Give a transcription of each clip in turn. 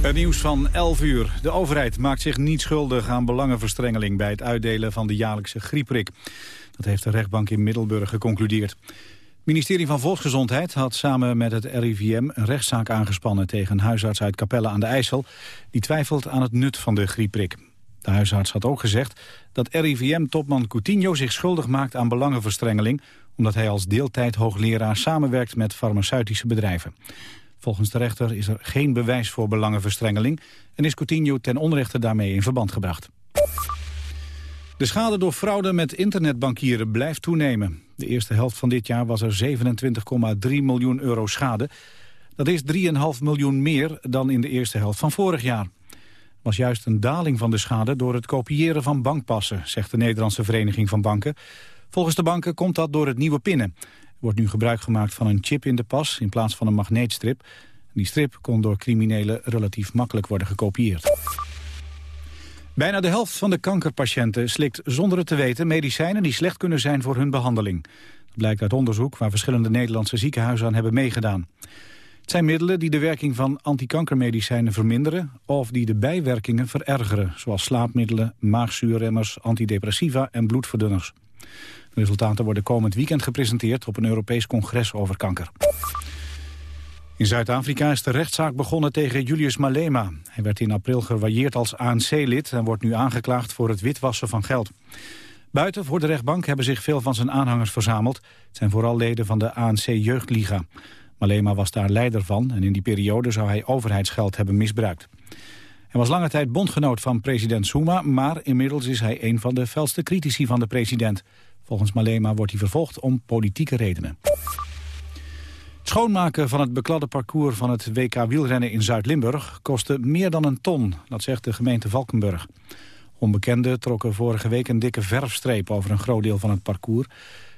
Het nieuws van 11 uur. De overheid maakt zich niet schuldig aan belangenverstrengeling... bij het uitdelen van de jaarlijkse griepprik. Dat heeft de rechtbank in Middelburg geconcludeerd. Het ministerie van Volksgezondheid had samen met het RIVM... een rechtszaak aangespannen tegen een huisarts uit Capelle aan de IJssel... die twijfelt aan het nut van de griepprik. De huisarts had ook gezegd dat RIVM-topman Coutinho zich schuldig maakt aan belangenverstrengeling... omdat hij als deeltijd hoogleraar samenwerkt met farmaceutische bedrijven. Volgens de rechter is er geen bewijs voor belangenverstrengeling... en is Coutinho ten onrechte daarmee in verband gebracht. De schade door fraude met internetbankieren blijft toenemen. De eerste helft van dit jaar was er 27,3 miljoen euro schade. Dat is 3,5 miljoen meer dan in de eerste helft van vorig jaar. was juist een daling van de schade door het kopiëren van bankpassen... zegt de Nederlandse Vereniging van Banken. Volgens de banken komt dat door het nieuwe pinnen wordt nu gebruik gemaakt van een chip in de pas in plaats van een magneetstrip. Die strip kon door criminelen relatief makkelijk worden gekopieerd. Bijna de helft van de kankerpatiënten slikt zonder het te weten medicijnen die slecht kunnen zijn voor hun behandeling. Dat blijkt uit onderzoek waar verschillende Nederlandse ziekenhuizen aan hebben meegedaan. Het zijn middelen die de werking van antikankermedicijnen verminderen of die de bijwerkingen verergeren, zoals slaapmiddelen, maagzuurremmers, antidepressiva en bloedverdunners. Resultaten worden komend weekend gepresenteerd op een Europees congres over kanker. In Zuid-Afrika is de rechtszaak begonnen tegen Julius Malema. Hij werd in april gewailleerd als ANC-lid en wordt nu aangeklaagd voor het witwassen van geld. Buiten voor de rechtbank hebben zich veel van zijn aanhangers verzameld. Het zijn vooral leden van de ANC-jeugdliga. Malema was daar leider van en in die periode zou hij overheidsgeld hebben misbruikt. Hij was lange tijd bondgenoot van president Zuma, maar inmiddels is hij een van de felste critici van de president. Volgens Malema wordt hij vervolgd om politieke redenen. Schoonmaken van het bekladde parcours van het WK wielrennen in Zuid-Limburg kostte meer dan een ton, dat zegt de gemeente Valkenburg. Onbekenden trokken vorige week een dikke verfstreep over een groot deel van het parcours.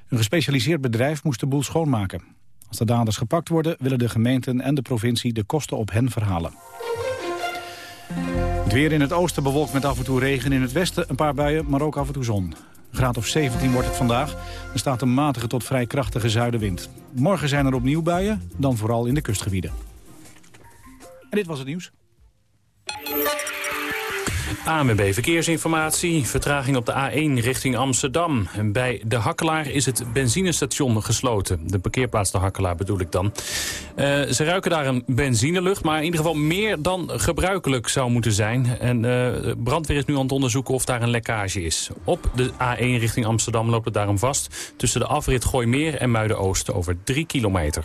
Een gespecialiseerd bedrijf moest de boel schoonmaken. Als de daders gepakt worden, willen de gemeenten en de provincie de kosten op hen verhalen. Het weer in het oosten bewolkt met af en toe regen. In het westen een paar buien, maar ook af en toe zon graad of 17 wordt het vandaag. Er staat een matige tot vrij krachtige zuidenwind. Morgen zijn er opnieuw buien, dan vooral in de kustgebieden. En dit was het nieuws. AMB Verkeersinformatie. Vertraging op de A1 richting Amsterdam. Bij de Hakkelaar is het benzinestation gesloten. De parkeerplaats de Hakkelaar bedoel ik dan. Uh, ze ruiken daar een benzinelucht, maar in ieder geval meer dan gebruikelijk zou moeten zijn. En uh, brandweer is nu aan het onderzoeken of daar een lekkage is. Op de A1 richting Amsterdam loopt het daarom vast... tussen de afrit Gooimeer en Muiden-Oost over 3 kilometer.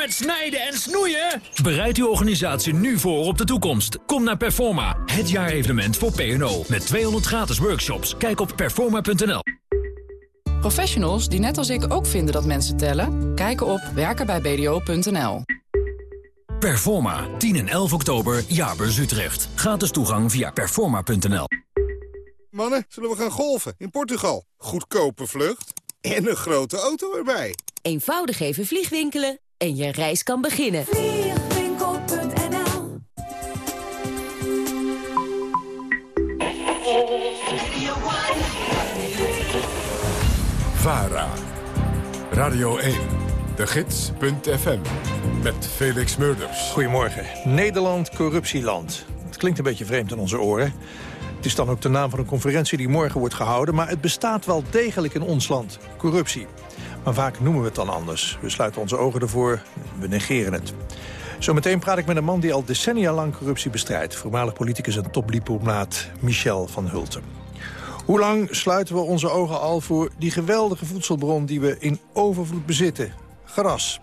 Met snijden en snoeien? Bereid uw organisatie nu voor op de toekomst. Kom naar Performa, het jaarevenement voor P&O. Met 200 gratis workshops. Kijk op performa.nl. Professionals die net als ik ook vinden dat mensen tellen... kijken op werkenbijbdo.nl. Performa, 10 en 11 oktober, Jaarbeurs Utrecht. Gratis toegang via performa.nl. Mannen, zullen we gaan golfen in Portugal? Goedkope vlucht en een grote auto erbij. Eenvoudig even vliegwinkelen en je reis kan beginnen. Vliegwinkel.nl VARA, Radio 1, de gids.fm, met Felix Murders. Goedemorgen. Nederland, corruptieland. Het klinkt een beetje vreemd in onze oren. Het is dan ook de naam van een conferentie die morgen wordt gehouden... maar het bestaat wel degelijk in ons land, corruptie. Maar vaak noemen we het dan anders. We sluiten onze ogen ervoor, we negeren het. Zometeen praat ik met een man die al decennia lang corruptie bestrijdt. Voormalig politicus en topdiplomaat Michel van Hulten. Hoe lang sluiten we onze ogen al voor die geweldige voedselbron die we in overvloed bezitten? Gras.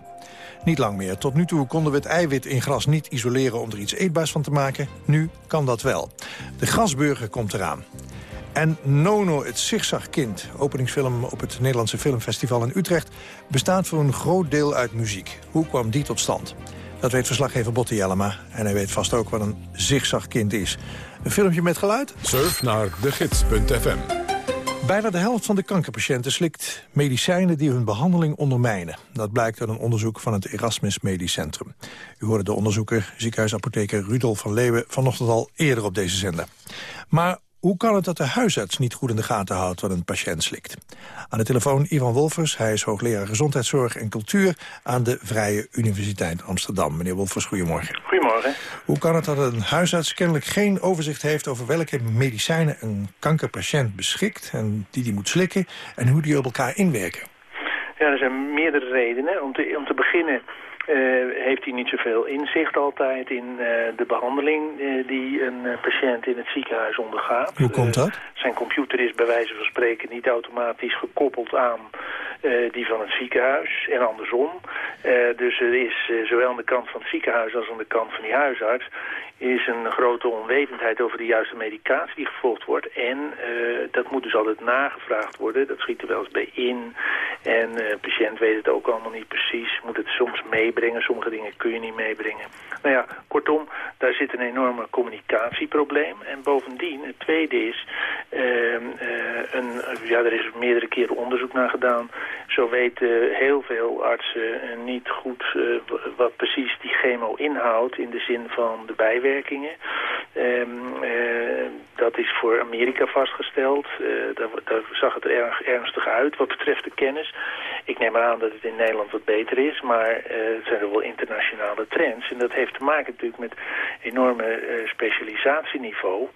Niet lang meer. Tot nu toe konden we het eiwit in gras niet isoleren om er iets eetbaars van te maken. Nu kan dat wel. De grasburger komt eraan. En Nono, het zigzagkind, openingsfilm op het Nederlandse Filmfestival in Utrecht... bestaat voor een groot deel uit muziek. Hoe kwam die tot stand? Dat weet verslaggever Botte Jellema. En hij weet vast ook wat een zigzagkind is. Een filmpje met geluid? Surf naar degids.fm. Bijna de helft van de kankerpatiënten slikt medicijnen die hun behandeling ondermijnen. Dat blijkt uit een onderzoek van het Erasmus Medisch Centrum. U hoorde de onderzoeker, ziekenhuisapotheker Rudolf van Leeuwen... vanochtend al eerder op deze zender. Maar hoe kan het dat de huisarts niet goed in de gaten houdt wat een patiënt slikt? Aan de telefoon Ivan Wolfers. Hij is hoogleraar gezondheidszorg en cultuur aan de Vrije Universiteit Amsterdam. Meneer Wolfers, goedemorgen. Goedemorgen. Hoe kan het dat een huisarts kennelijk geen overzicht heeft over welke medicijnen een kankerpatiënt beschikt en die die moet slikken en hoe die op elkaar inwerken? Ja, er zijn meerdere redenen. Om te, om te beginnen heeft hij niet zoveel inzicht altijd in uh, de behandeling uh, die een patiënt in het ziekenhuis ondergaat. Hoe komt dat? zijn computer is bij wijze van spreken niet automatisch gekoppeld aan die van het ziekenhuis en andersom. dus er is zowel aan de kant van het ziekenhuis als aan de kant van die huisarts is een grote onwetendheid over de juiste medicatie die gevolgd wordt. En uh, dat moet dus altijd nagevraagd worden. Dat schiet er wel eens bij in. En uh, patiënt weet het ook allemaal niet precies. Moet het soms meebrengen. Sommige dingen kun je niet meebrengen. Nou ja, kortom, daar zit een enorme communicatieprobleem. En bovendien, het tweede is... Uh, een, ja, er is meerdere keren onderzoek naar gedaan. Zo weten heel veel artsen niet goed wat precies die chemo inhoudt... in de zin van de bijwerking Um, uh, dat is voor Amerika vastgesteld. Daar, zag het er erg ernstig uit wat betreft de kennis. Ik neem aan dat het in Nederland wat beter is, maar zijn er wel internationale trends. En dat heeft te maken natuurlijk met enorme specialisatieniveau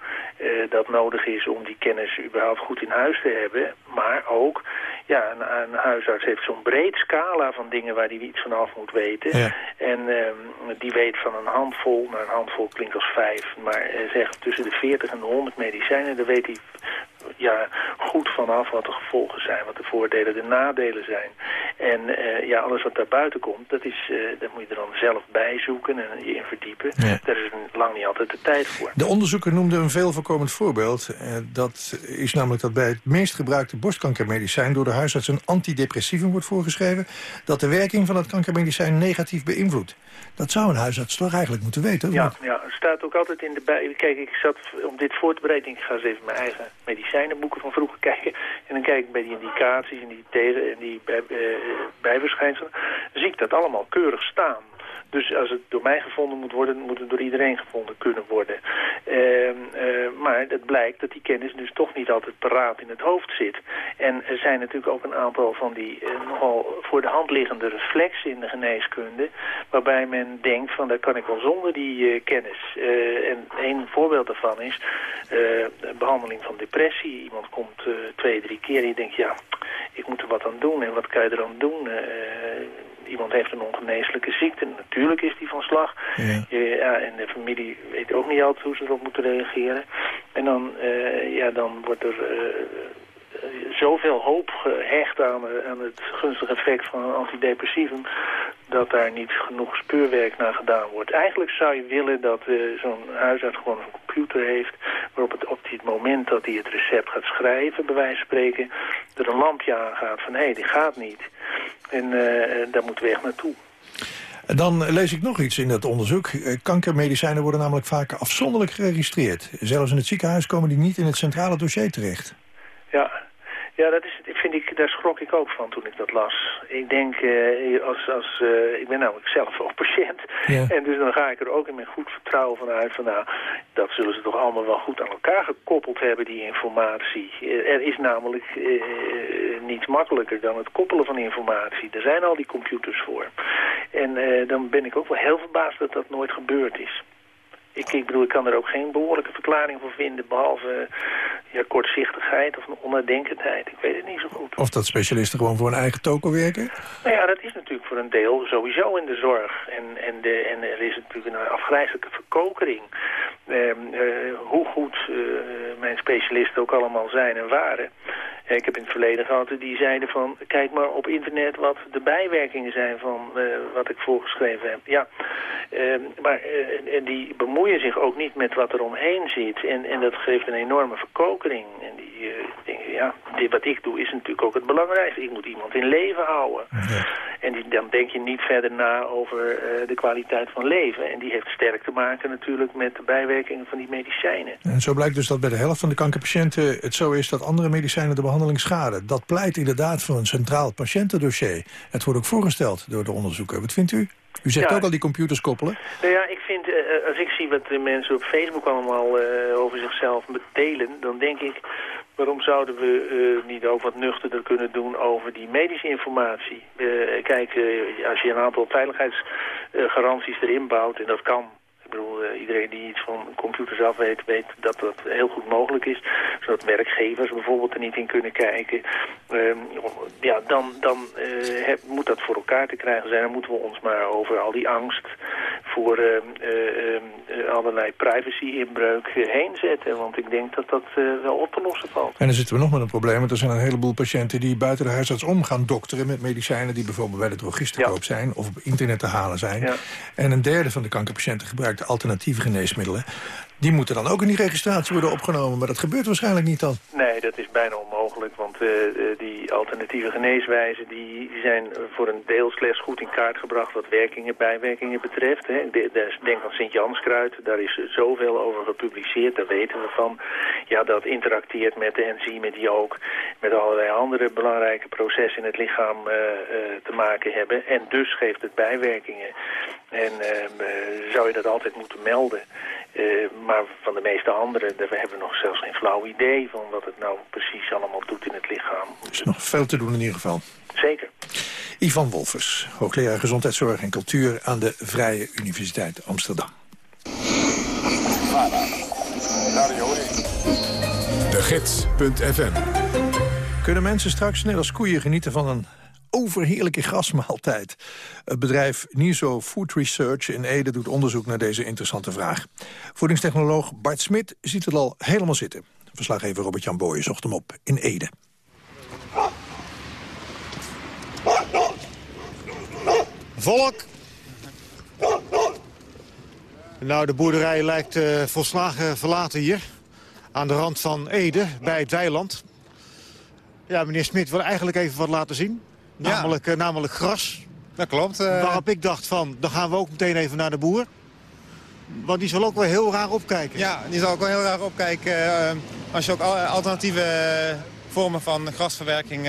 dat nodig is om die kennis überhaupt goed in huis te hebben. Maar ook, ja, een, een huisarts heeft zo'n breed scala van dingen waar hij iets vanaf moet weten. Ja. En um, die weet van een handvol, naar een handvol klinkt als vijf, maar uh, zeg tussen de 40 en de 100 medicijnen, daar weet hij ja, goed vanaf wat de gevolgen zijn, wat de voordelen, de nadelen zijn. En uh, ja, alles wat daar buiten komt, dat, is, uh, dat moet je er dan zelf bij zoeken en je in verdiepen. Ja. Daar is lang niet altijd de tijd voor. De onderzoeker noemde een veel voorkomend voorbeeld. Uh, dat is namelijk dat bij het meest gebruikte borstkankermedicijn door de huisarts een antidepressivum wordt voorgeschreven, dat de werking van het kankermedicijn negatief beïnvloedt. Dat zou een huisarts toch eigenlijk moeten weten? Ja, niet? ja, er staat ook altijd in de bij. Kijk, ik zat om dit voor te bereiden, ik ga eens even mijn eigen medicijnenboeken van vroeger kijken. En dan kijk ik bij die indicaties en die, tegen, en die bijverschijnselen. zie ik dat allemaal keurig staan. Dus als het door mij gevonden moet worden, moet het door iedereen gevonden kunnen worden. Uh, uh, maar het blijkt dat die kennis dus toch niet altijd paraat in het hoofd zit. En er zijn natuurlijk ook een aantal van die uh, nogal voor de hand liggende reflexen in de geneeskunde... waarbij men denkt van, dat kan ik wel zonder die kennis. en een voorbeeld daarvan is behandeling van depressie. Iemand komt twee, drie keer en je denkt, ja, ik moet er wat aan doen. En wat kan je er aan doen? Iemand heeft een ongeneeslijke ziekte. Natuurlijk is die van slag. Ja. ja. en de familie weet ook niet altijd hoe ze erop moeten reageren. En dan, uh, ja, dan wordt er uh, zoveel hoop gehecht aan, aan het gunstige effect van een dat daar niet genoeg speurwerk naar gedaan wordt. Eigenlijk zou je willen dat uh, zo'n huisarts gewoon een computer heeft... waarop het op het moment dat hij het recept gaat schrijven, bij wijze van spreken... er een lampje aangaat van, hé, hey, die gaat niet. En uh, daar moeten we echt naartoe. Dan lees ik nog iets in dat onderzoek. Kankermedicijnen worden namelijk vaak afzonderlijk geregistreerd. Zelfs in het ziekenhuis komen die niet in het centrale dossier terecht. Ja, dat is, vind ik, daar schrok ik ook van toen ik dat las. Ik denk, uh, als, als, uh, ik ben namelijk zelf ook patiënt. Ja. En dus dan ga ik er ook in mijn goed vertrouwen vanuit van, nou, dat zullen ze toch allemaal wel goed aan elkaar gekoppeld hebben, die informatie. Uh, er is namelijk niets makkelijker dan het koppelen van informatie. Er zijn al die computers voor. En dan ben ik ook wel heel verbaasd dat dat nooit gebeurd is. Ik, ik bedoel, ik kan er ook geen behoorlijke verklaring voor vinden... behalve ja, kortzichtigheid of een onnadenkendheid. Ik weet het niet zo goed. Of dat specialisten gewoon voor een eigen toko werken? Nou ja, dat is natuurlijk voor een deel sowieso in de zorg. En, en, de, en er is natuurlijk een afgrijzelijke verkokering. Hoe goed mijn specialisten ook allemaal zijn en waren. Ik heb in het verleden gehad die zeiden van... kijk maar op internet wat de bijwerkingen zijn van wat ik voorgeschreven heb. Ja, uh, maar en die bemoeien zich ook niet met wat er omheen zit. En, en dat geeft een enorme verkokering. En die denken, ja, dit, wat ik doe is natuurlijk ook het belangrijkste. Ik moet iemand in leven houden. En die, dan denk je niet verder na over de kwaliteit van leven. En die heeft sterk te maken natuurlijk met de bijwerkingen van die medicijnen. En zo blijkt dus dat bij de helft van de kankerpatiënten het zo is dat andere medicijnen de behandeling schaden. Dat pleit inderdaad voor een centraal patiëntendossier. Het wordt ook voorgesteld door de onderzoeker. Wat vindt u? U zegt ook al die computers koppelen. Nou ja, ik vind, uh, als ik zie wat de mensen op Facebook allemaal uh, over zichzelf delen... dan denk ik, waarom zouden we uh, niet ook wat nuchterder kunnen doen over die medische informatie? kijk, als je een aantal veiligheidsgaranties erin bouwt, en dat kan bedoel, uh, iedereen die iets van computers af weet, weet dat dat heel goed mogelijk is. Zodat werkgevers bijvoorbeeld er niet in kunnen kijken. Uh, ja, dan, dan uh, heb, moet dat voor elkaar te krijgen zijn. Dan moeten we ons maar over al die angst voor ehm, ehm, allerlei privacy-inbreuk heen zetten. Want ik denk dat dat wel op te lossen valt. En dan zitten we nog met een probleem. Want er zijn een heleboel patiënten die buiten de huisarts om gaan dokteren met medicijnen die bijvoorbeeld bij de drogist te koop zijn of op internet te halen zijn. Ja. En een derde van de kankerpatiënten gebruikt alternatieve geneesmiddelen... die moeten dan ook in die registratie worden opgenomen. Maar dat gebeurt waarschijnlijk niet dan. Nee, dat is bijna onmogelijk. Want uh, die alternatieve geneeswijzen die zijn voor een deel slechts goed in kaart gebracht... wat werkingen, bijwerkingen betreft. Hè. De, denk aan Sint-Janskruid, daar is zoveel over gepubliceerd. Daar weten we van. Ja, dat interacteert met de enzymen die ook met allerlei andere belangrijke processen in het lichaam uh, te maken hebben. En dus geeft het bijwerkingen. En ehm, zou je dat altijd moeten melden. Uh, maar van de meeste anderen, daar hebben we nog zelfs geen flauw idee van wat het nou precies allemaal doet in het lichaam. Er is nog veel te doen in ieder geval. Zeker. Ivan Wolfers, hoogleraar gezondheidszorg en cultuur aan de Vrije Universiteit Amsterdam. De Gids.fm Kunnen mensen straks net als koeien genieten van een overheerlijke grasmaaltijd. Het bedrijf NISO Food Research in Ede doet onderzoek naar deze interessante vraag. Voedingstechnoloog Bart Smit ziet het al helemaal zitten. Verslaggever Robert-Jan Booyen zocht hem op in Ede. Volk! Nou, de boerderij lijkt uh, volslagen verlaten hier. Aan de rand van Ede, bij het weiland. Ja, meneer Smit wil eigenlijk even wat laten zien. Namelijk, uh, namelijk gras. Dat klopt. Uh... Waarop ik dacht van, dan gaan we ook meteen even naar de boer. Want die zal ook wel heel raar opkijken. Ja, die zal ook wel heel raar opkijken uh, als je ook alternatieve vormen van grasverwerking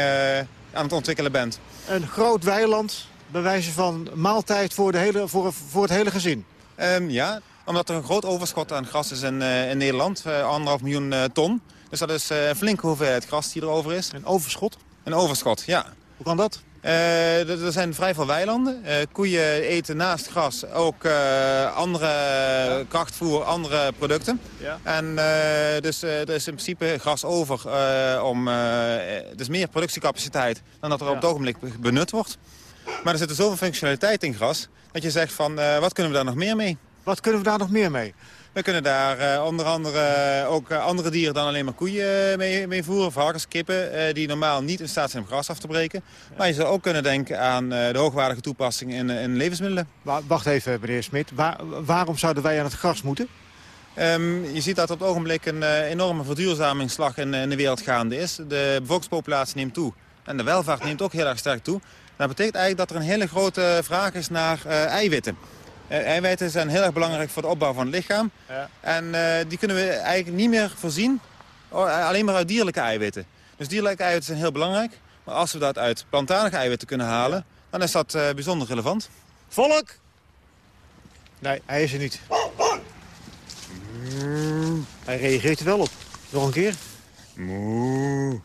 aan het ontwikkelen bent. Een groot weiland, bij wijze van maaltijd voor, de hele, voor, voor het hele gezin. Um, ja, omdat er een groot overschot aan gras is in, in Nederland. anderhalf miljoen ton. Dus dat is een flinke hoeveelheid gras die erover is. Een overschot? Een overschot, ja. Hoe kan dat? Uh, er zijn vrij veel weilanden. Uh, koeien eten naast gras ook uh, andere krachtvoer, andere producten. Ja. En dus er is in principe gras over om dus meer productiecapaciteit dan dat er ja. op het ogenblik benut wordt. Maar er zit er zoveel functionaliteit in gras dat je zegt van wat kunnen we daar nog meer mee? Wat kunnen we daar nog meer mee? We kunnen daar uh, onder andere ook uh, andere dieren dan alleen maar koeien mee, mee voeren. Varkens, kippen, die normaal niet in staat zijn om gras af te breken. Maar je zou ook kunnen denken aan de hoogwaardige toepassing in, in levensmiddelen. Wacht even, meneer Smit. Waar, waarom zouden wij aan het gras moeten? Um, je ziet dat op het ogenblik een enorme verduurzamingsslag in, in, de wereld gaande is. De bevolkingspopulatie neemt toe. En de welvaart neemt ook heel erg sterk toe. Dat betekent eigenlijk dat er een hele grote vraag is naar. Uh, eiwitten zijn heel erg belangrijk voor de opbouw van het lichaam. Ja. En uh, die kunnen we eigenlijk niet meer voorzien oh, alleen maar uit dierlijke eiwitten. Dus dierlijke eiwitten zijn heel belangrijk. Maar als we dat uit plantaardige eiwitten kunnen halen, dan is dat uh, bijzonder relevant. Volk! Nee, hij is er niet. Hij reageert er wel op. Nog een keer. Moe.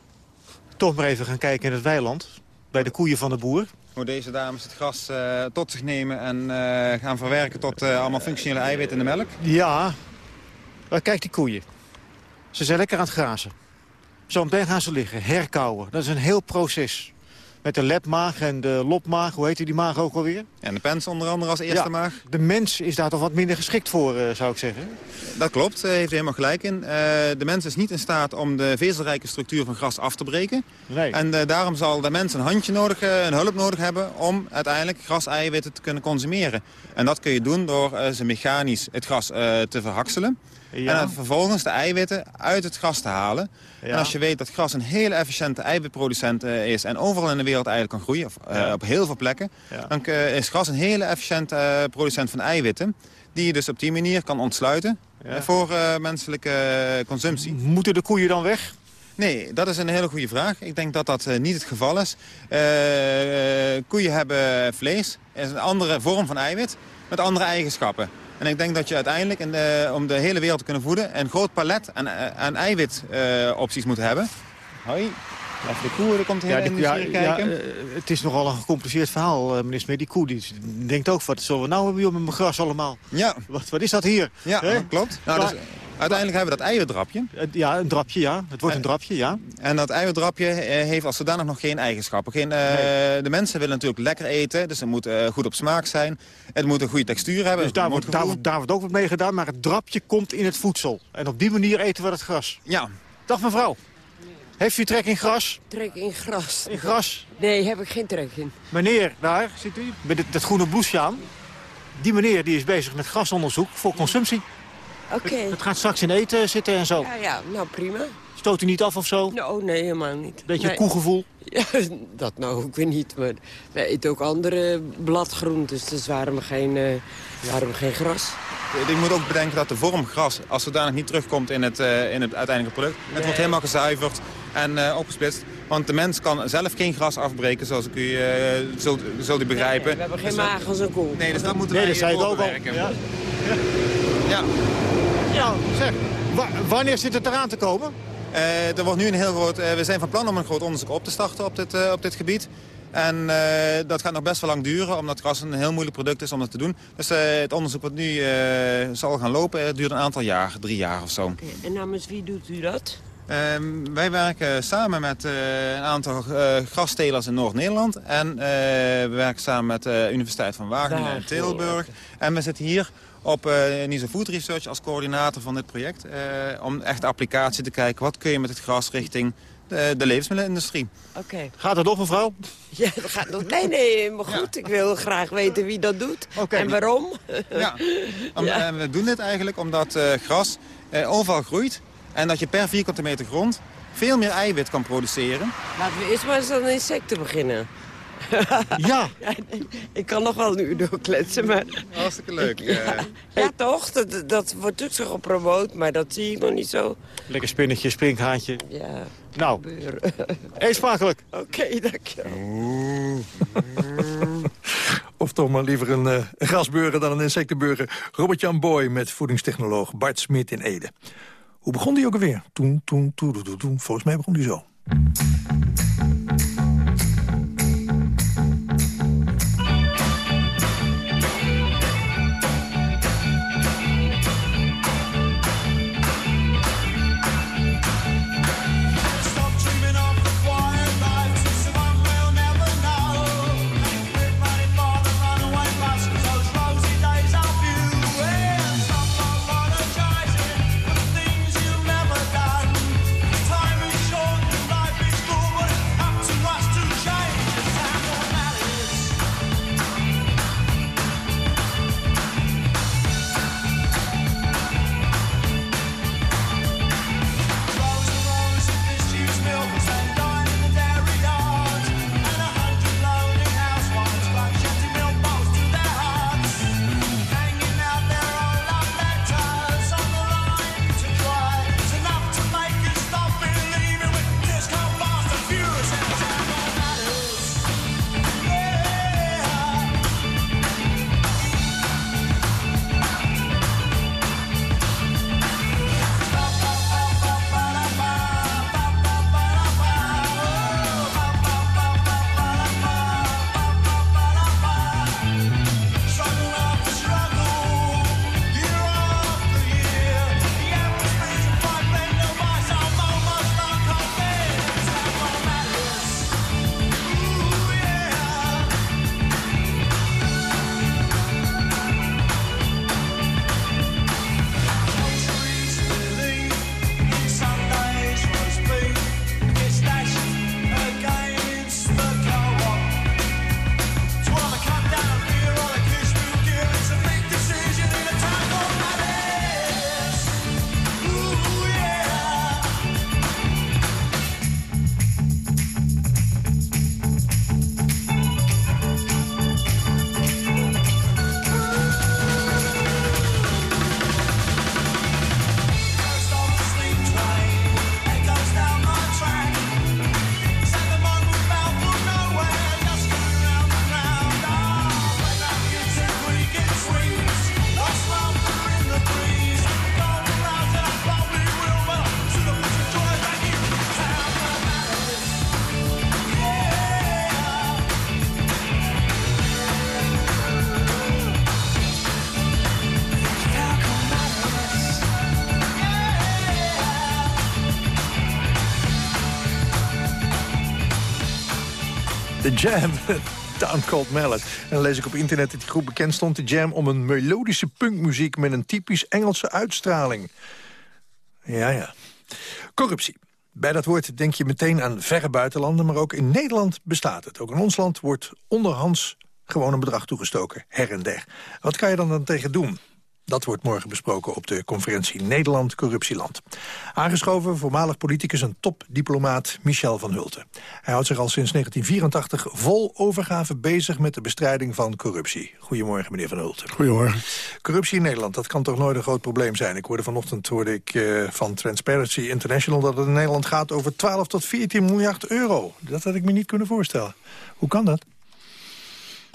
Toch maar even gaan kijken in het weiland. Bij de koeien van de boer hoe deze dames het gras uh, tot zich nemen en uh, gaan verwerken tot uh, allemaal functionele eiwitten in de melk? Ja, maar kijk die koeien. Ze zijn lekker aan het grazen. Zo meteen gaan ze liggen, herkauwen. Dat is een heel proces. Met de lepmaag en de lopmaag, hoe heet die maag ook alweer? En de pens onder andere als eerste Ja, maag. De mens is daar toch wat minder geschikt voor, eh, zou ik zeggen. Dat klopt, daar heeft u helemaal gelijk in. Eh, de mens is niet in staat om de vezelrijke structuur van gras af te breken. Nee. En eh, daarom zal de mens een handje nodig, eh, een hulp nodig hebben om uiteindelijk graseiwitten te kunnen consumeren. En dat kun je doen door eh, ze mechanisch het gras eh, te verhakselen. Ja. En dan vervolgens de eiwitten uit het gras te halen. Ja. En als je weet dat gras een hele efficiënte eiwitproducent eh, is... en overal in de wereld eigenlijk kan groeien, of, eh, op heel veel plekken... Dan eh, is gras een hele efficiënte producent van eiwitten... die je dus op die manier kan ontsluiten voor menselijke consumptie. Moeten de koeien dan weg? Nee, dat is een hele goede vraag. Ik denk dat dat niet het geval is. Koeien hebben vlees, is een andere vorm van eiwit, met andere eigenschappen. En ik denk dat je uiteindelijk, in de, om de hele wereld te kunnen voeden... een groot palet aan, eh, aan eiwitopties moet hebben. Hoi, even de koe, er komt die- industrie ja, kijken. eh, het is nogal een gecompliceerd verhaal, eh, meneer Smit. Die koe die denkt ook, wat zullen we nou hebben met mijn gras allemaal? Ja. Wat, wat is dat hier? Ja, klopt. Nou, Maar- dus, uiteindelijk hebben we dat eiwitdrapje. Eh, Ja, een drapje, ja. Het wordt een drapje, ja. En dat eiwitdrapje eh, heeft als zodanig nog geen eigenschappen. Geen, eh, De mensen willen natuurlijk lekker eten, dus het moet eh, goed op smaak zijn. Het moet een goede textuur hebben. Dus daar wordt- daar wordt ook wat mee gedaan, maar het drapje komt in het voedsel. En op die manier eten we het gras. Ja. Dag mevrouw. Heeft u trek in gras? Trek in gras. In gras? Nee, heb ik geen trek in. Meneer, daar ziet u, met het, dat groene blouseje aan. Die meneer die is bezig met grasonderzoek voor consumptie. Oké. Het gaat straks in eten zitten en zo. Ja, ja, nou prima. Stoot u niet af of zo? Nou, nee, helemaal niet. Beetje nee. koegevoel? Ja, dat nou ook weer niet. Maar wij eten ook andere bladgroentes, dus waren we geen, eh, waren we geen gras. Je moet ook bedenken dat de vorm gras, als zodanig niet terugkomt in het, eh, in het uiteindelijke product. Het wordt helemaal gezuiverd en eh, opgesplitst. Want de mens kan zelf geen gras afbreken, zoals ik u eh, zult, zult u begrijpen. we hebben geen Dus maag als een koe. Nee, dus dat moeten Nee, wij dat ook al. Ja. Ja. Ja, zeg. wa- wanneer zit het eraan te komen? Eh, er wordt nu een heel groot, eh, we zijn van plan om een groot onderzoek op te starten op dit, eh, op dit gebied. En eh, dat gaat nog best wel lang duren, omdat gras een heel moeilijk product is om dat te doen. Dus eh, het onderzoek wat nu eh, zal gaan lopen, duurt een aantal jaar, drie jaar of zo. En namens wie doet u dat? Ehm, wij werken samen met eh, een aantal eh grastelers in Noord-Nederland. En eh, we werken samen met de Universiteit van Wageningen en Tilburg. En we zitten hier op eh Niso Food Research als coördinator van dit project. eh, om echt de applicatie te kijken. Wat kun je met het gras richting de, de levensmiddelenindustrie. Oké. Gaat het op, mevrouw? Ja, dat gaat nog... Nee, nee, maar goed. Ik wil graag weten wie dat doet. En waarom. Ja. Om- Ja. en we doen dit eigenlijk omdat eh, gras eh, overal groeit. En dat je per vierkante meter grond veel meer eiwit kan produceren. Laten we eerst maar eens aan de insecten beginnen. Ja. ik kan nog wel een uur doorkletsen, maar... Hartstikke leuk. Ja, eh. ja toch? Dat, dat wordt ook zo gepromoot, maar dat zie ik nog niet zo. Lekker spinnetje, sprinkhaantje. Ja. Nou, eet smakelijk. Oké, dankjewel. Of toch maar liever een, eh, grasburger dan een insectenburger. Robert-Jan Boy met voedingstechnoloog Bart Smit in Ede. Hoe begon die ook alweer? Toen, toen, toen, toen, toen. Volgens mij begon die zo. Jam, Town Called Mallet. En dan lees ik op internet dat die groep bekend stond, The Jam... om een melodische punkmuziek met een typisch Engelse uitstraling. Ja, ja. Corruptie. Bij dat woord denk je meteen aan verre buitenlanden... maar ook in Nederland bestaat het. Ook in ons land wordt onderhands gewoon een bedrag toegestoken, her en der. Wat kan je dan dan tegen doen? Dat wordt morgen besproken op de conferentie Nederland Corruptieland. Aangeschoven voormalig politicus en topdiplomaat Michel van Hulten. Hij houdt zich al sinds 1984 vol overgave bezig met de bestrijding van corruptie. Goedemorgen, meneer van Hulten. Goedemorgen. Corruptie in Nederland, dat kan toch nooit een groot probleem zijn? Ik hoorde vanochtend hoorde ik, uh, van Transparency International dat het in Nederland gaat over 12 tot 14 miljard euro. Dat had ik me niet kunnen voorstellen. Hoe kan dat?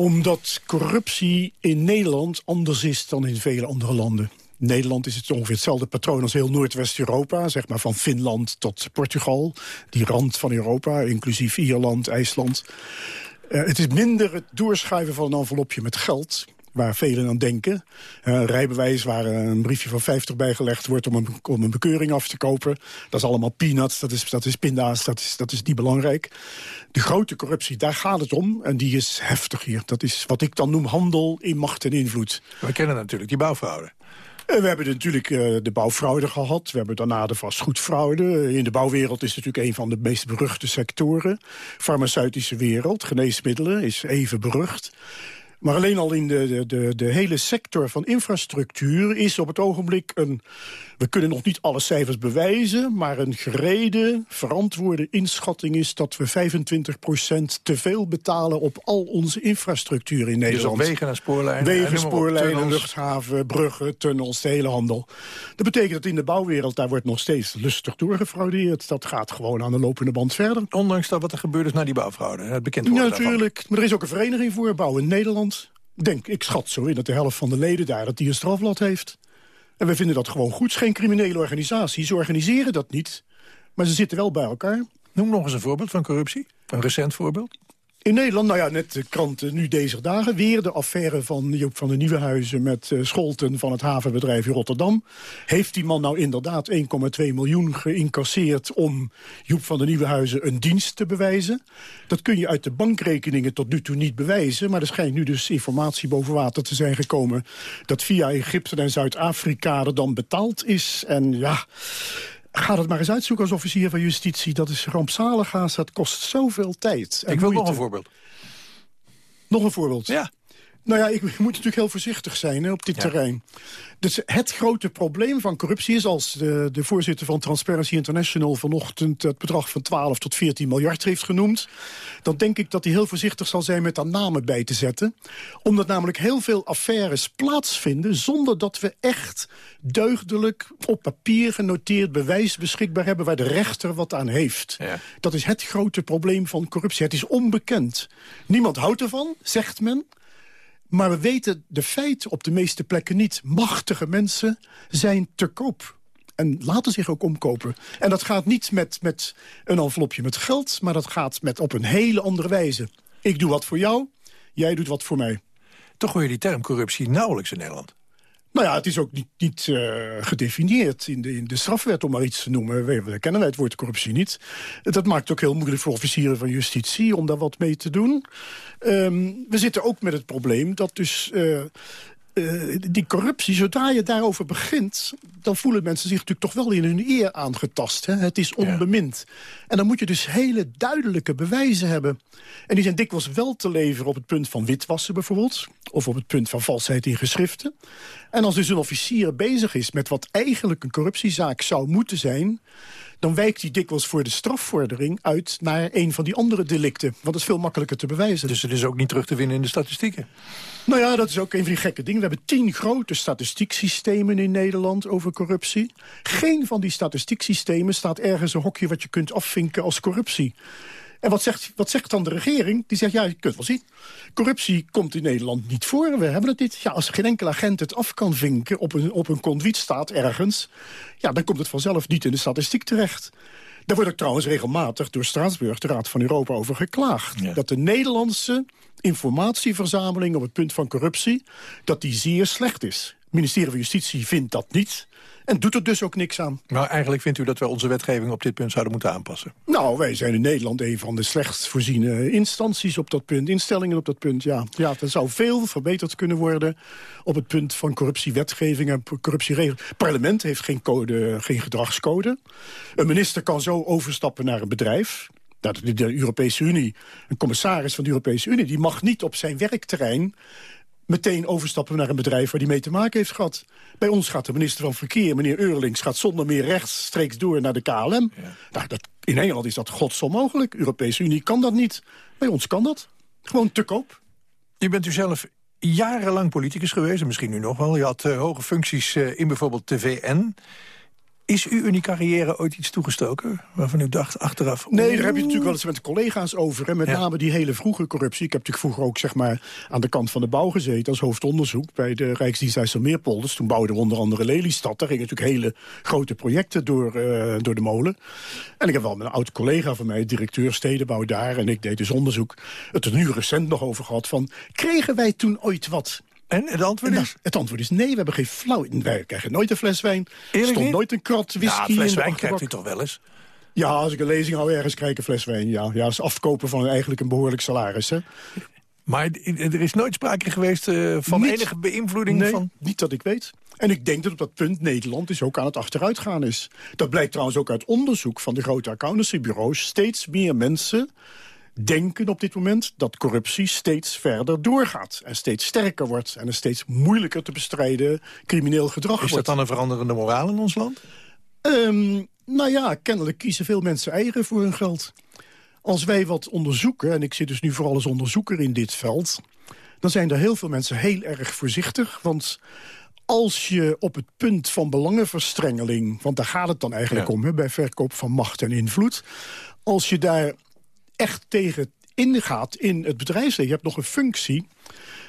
Omdat corruptie in Nederland anders is dan in vele andere landen. Nederland is het ongeveer hetzelfde patroon als heel Noordwest-Europa. Zeg maar van Finland tot Portugal. Die rand van Europa, inclusief Ierland, IJsland. Uh, het is minder het doorschuiven van een envelopje met geld waar velen aan denken. Uh, rijbewijs waar een briefje van 50 bijgelegd wordt om een, om een bekeuring af te kopen. Dat is allemaal peanuts, dat is, dat is pinda's, dat is, dat is niet belangrijk. De grote corruptie, daar gaat het om. En die is heftig hier. Dat is wat ik dan noem handel in macht en invloed. We kennen natuurlijk die bouwfraude. Eh, we hebben natuurlijk uh, de bouwfraude gehad. We hebben daarna de vastgoedfraude. In de bouwwereld is het natuurlijk een van de meest beruchte sectoren. Farmaceutische wereld, geneesmiddelen, is even berucht. Maar alleen al in de, de, de hele sector van infrastructuur is op het ogenblik een... we kunnen nog niet alle cijfers bewijzen... maar een gereden, verantwoorde inschatting is dat we 25% te veel betalen op al onze infrastructuur in Nederland. Dus wegen en spoorlijnen? Wegen, spoorlijnen, luchthaven, bruggen, tunnels, de hele handel. Dat betekent dat in de bouwwereld daar wordt nog steeds lustig doorgefraudeerd. Dat gaat gewoon aan de lopende band verder. Ondanks dat wat er gebeurd is na die bouwfraude, het bekend wordt Ja, natuurlijk. Maar er is ook een vereniging voor, Bouw in Nederland denk, ik schat zo in dat de helft van de leden daar dat die een strafblad heeft. En we vinden dat gewoon goed. Het is geen criminele organisatie. Ze organiseren dat niet. Maar ze zitten wel bij elkaar. Noem nog eens een voorbeeld van corruptie. Een recent voorbeeld. In Nederland, nou ja, net de kranten nu deze dagen... weer de affaire van Joop van de Nieuwenhuizen met uh, Scholten van het havenbedrijf in Rotterdam. Heeft die man nou inderdaad 1,2 miljoen geïncasseerd... om Joep van de Nieuwenhuizen een dienst te bewijzen? Dat kun je uit de bankrekeningen tot nu toe niet bewijzen... maar er schijnt nu dus informatie boven water te zijn gekomen... dat via Egypte en Zuid-Afrika er dan betaald is. En ja... Ga het maar eens uitzoeken als officier van justitie. Dat is rampzalig haast, dat kost zoveel tijd. Ik wil nog een voorbeeld. Nog een voorbeeld? Ja. Nou ja, ik moet natuurlijk heel voorzichtig zijn hè, op dit terrein. Dus het grote probleem van corruptie is... als de, de voorzitter van Transparency International vanochtend... het bedrag van 12 tot 14 miljard heeft genoemd... dan denk ik dat hij heel voorzichtig zal zijn met daar namen bij te zetten. Omdat namelijk heel veel affaires plaatsvinden... zonder dat we echt deugdelijk op papier genoteerd bewijs beschikbaar hebben... waar de rechter wat aan heeft. Ja. Dat is het grote probleem van corruptie. Het is onbekend. Niemand houdt ervan, zegt men... Maar we weten de feiten op de meeste plekken niet. Machtige mensen zijn te koop. En laten zich ook omkopen. En dat gaat niet met, met een envelopje met geld... maar dat gaat met op een hele andere wijze. Ik doe wat voor jou, jij doet wat voor mij. Toch hoor je die term corruptie nauwelijks in Nederland. Nou ja, het is ook niet, niet uh, gedefinieerd in de, in de strafwet, om maar iets te noemen. We, kennen het woord corruptie niet. Dat maakt het ook heel moeilijk voor officieren van justitie om daar wat mee te doen. Um, we zitten ook met het probleem dat dus uh, uh, die corruptie, zodra je daarover begint... dan voelen mensen zich natuurlijk toch wel in hun eer aangetast. Hè? Het is onbemind. Ja. En dan moet je dus hele duidelijke bewijzen hebben. En die zijn dikwijls wel te leveren op het punt van witwassen bijvoorbeeld. Of op het punt van valsheid in geschriften. En als dus een officier bezig is met wat eigenlijk een corruptiezaak zou moeten zijn dan wijkt hij dikwijls voor de strafvordering uit naar een van die andere delicten. Want dat is veel makkelijker te bewijzen. Dus het is ook niet terug te winnen in de statistieken? Nou ja, dat is ook een van die gekke dingen. We hebben tien grote statistieksystemen in Nederland over corruptie. Geen van die statistieksystemen staat ergens een hokje wat je kunt afvinken als corruptie. En wat zegt, wat zegt dan de regering? Die zegt, ja, je kunt wel zien. Corruptie komt in Nederland niet voor. We hebben het niet. Ja, als geen enkele agent het af kan vinken op een, op een conduitstaat ergens... ja, dan komt het vanzelf niet in de statistiek terecht. Daar wordt ook trouwens regelmatig door Straatsburg, de Raad van Europa, over geklaagd. Ja. Dat de Nederlandse informatieverzameling op het punt van corruptie... dat die zeer slecht is. Het ministerie van Justitie vindt dat niet. En doet er dus ook niks aan. Maar eigenlijk vindt u dat we onze wetgeving op dit punt zouden moeten aanpassen? Nou, wij zijn in Nederland een van de slechtst voorziene instanties op dat punt. Instellingen op dat punt, ja. Ja, er zou veel verbeterd kunnen worden op het punt van corruptiewetgeving en corruptieregeling. Het parlement heeft geen, code, geen gedragscode. Een minister kan zo overstappen naar een bedrijf. Dat de Europese Unie, een commissaris van de Europese Unie... die mag niet op zijn werkterrein meteen overstappen naar een bedrijf waar die mee te maken heeft gehad. Bij ons gaat de minister van Verkeer, meneer Eurlings... gaat zonder meer rechtstreeks door naar de KLM. Nou, dat, in Engeland is dat godsonmogelijk. De Europese Unie kan dat niet. Bij ons kan dat. Gewoon te koop. Je bent u zelf jarenlang politicus geweest, en misschien nu nog wel. Je had uh, hoge functies uh, in bijvoorbeeld de VN. Is u in die carrière ooit iets toegestoken waarvan u dacht achteraf... Nee, daar heb je natuurlijk wel eens met collega's over. En met name die hele vroege corruptie. Ik heb natuurlijk vroeger ook zeg maar, aan de kant van de bouw gezeten... als hoofdonderzoek bij de Rijksdienst IJsselmeerpolders. Toen bouwden we onder andere Lelystad. Daar gingen natuurlijk hele grote projecten door, uh, door de molen. En ik heb wel met een oud collega van mij, directeur stedenbouw daar... en ik deed dus onderzoek, het er nu recent nog over gehad van... kregen wij toen ooit wat en het antwoord is? het antwoord is nee, we hebben geen flauw... Wij krijgen nooit een fles wijn. Er stond nooit een krat whisky ja, een fles wijn krijgt u toch wel eens? Ja, als ik een lezing hou ergens krijg ik een fles wijn. Ja, ja dat is afkopen van eigenlijk een behoorlijk salaris. Hè. Maar er is nooit sprake geweest uh, van enige beïnvloeding? Nee, van... niet dat ik weet. En ik denk dat op dat punt Nederland dus ook aan het achteruitgaan is. Dat blijkt trouwens ook uit onderzoek van de grote accountancybureaus. Steeds meer mensen denken op dit moment dat corruptie steeds verder doorgaat. En steeds sterker wordt en een steeds moeilijker te bestrijden crimineel gedrag wordt. Is dat dan een veranderende moraal in ons land? Um, nou ja, kennelijk kiezen veel mensen eigen voor hun geld. Als wij wat onderzoeken, en ik zit dus nu vooral als onderzoeker in dit veld... dan zijn er heel veel mensen heel erg voorzichtig. Want als je op het punt van belangenverstrengeling... want daar gaat het dan eigenlijk om, hè, bij verkoop van macht en invloed... als je daar echt tegen ingaat in het bedrijfsleven... je hebt nog een functie,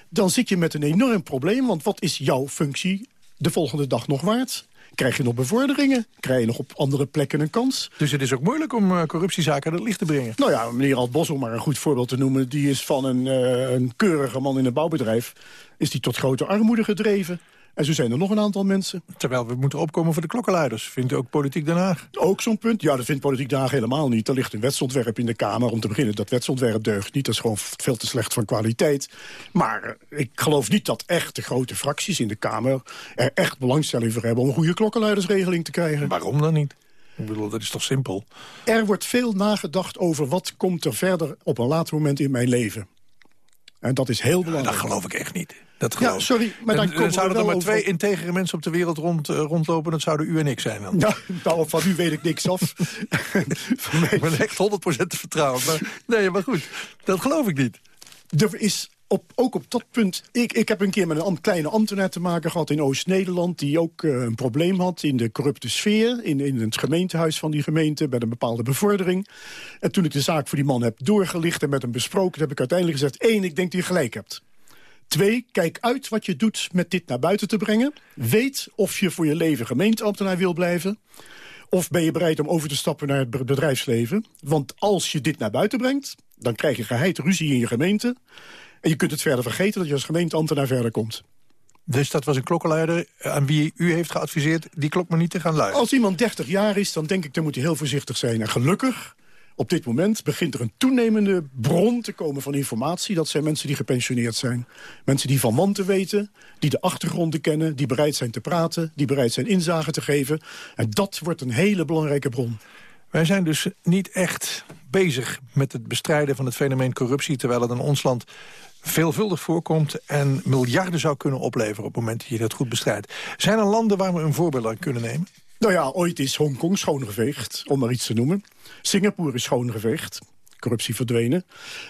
dan zit je met een enorm probleem. Want wat is jouw functie de volgende dag nog waard? Krijg je nog bevorderingen? Krijg je nog op andere plekken een kans? Dus het is ook moeilijk om uh, corruptiezaken aan het licht te brengen? Nou ja, meneer Alt om maar een goed voorbeeld te noemen... die is van een, uh, een keurige man in een bouwbedrijf... is die tot grote armoede gedreven. En zo zijn er nog een aantal mensen. Terwijl we moeten opkomen voor de klokkenluiders. Vindt ook Politiek Den Haag? Ook zo'n punt? Ja, dat vindt Politiek Den Haag helemaal niet. Er ligt een wetsontwerp in de Kamer. Om te beginnen, dat wetsontwerp deugt niet. Dat is gewoon veel te slecht van kwaliteit. Maar eh, ik geloof niet dat echt de grote fracties in de Kamer... er echt belangstelling voor hebben om een goede klokkenluidersregeling te krijgen. Waarom dan niet? Ik bedoel, dat is toch simpel? Er wordt veel nagedacht over wat komt er verder op een later moment in mijn leven. En dat is heel belangrijk. dat geloof ik echt niet. Dat ja, sorry, maar dan, dan zouden er maar twee integere mensen op de wereld rond, uh, rondlopen. Dat zouden u en ik zijn dan. Ja, nou, van u weet ik niks af. van mij... Ik ben echt 100% te vertrouwen. Maar, nee, maar goed, dat geloof ik niet. Er is op, ook op dat punt... Ik, ik heb een keer met een kleine ambtenaar te maken gehad in Oost-Nederland... die ook uh, een probleem had in de corrupte sfeer... In, in het gemeentehuis van die gemeente, bij een bepaalde bevordering. En toen ik de zaak voor die man heb doorgelicht en met hem besproken... heb ik uiteindelijk gezegd, één, ik denk dat je gelijk hebt. Twee, kijk uit wat je doet met dit naar buiten te brengen. Weet of je voor je leven gemeenteambtenaar wil blijven. Of ben je bereid om over te stappen naar het bedrijfsleven? Want als je dit naar buiten brengt, dan krijg je geheid ruzie in je gemeente. En je kunt het verder vergeten dat je als gemeenteambtenaar verder komt. Dus dat was een klokkenluider aan wie u heeft geadviseerd... die klok maar niet te gaan luiden? Als iemand 30 jaar is, dan denk ik, dan moet hij heel voorzichtig zijn. En gelukkig op dit moment begint er een toenemende bron te komen van informatie. Dat zijn mensen die gepensioneerd zijn. Mensen die van wanten weten, die de achtergronden kennen... die bereid zijn te praten, die bereid zijn inzage te geven. En dat wordt een hele belangrijke bron. Wij zijn dus niet echt bezig met het bestrijden van het fenomeen corruptie... terwijl het in ons land veelvuldig voorkomt en miljarden zou kunnen opleveren... op het moment dat je dat goed bestrijdt. Zijn er landen waar we een voorbeeld aan kunnen nemen? Nou ja, ooit is Hongkong schoongeveegd, om maar iets te noemen. Singapore is schoongeveegd corruptie verdwenen.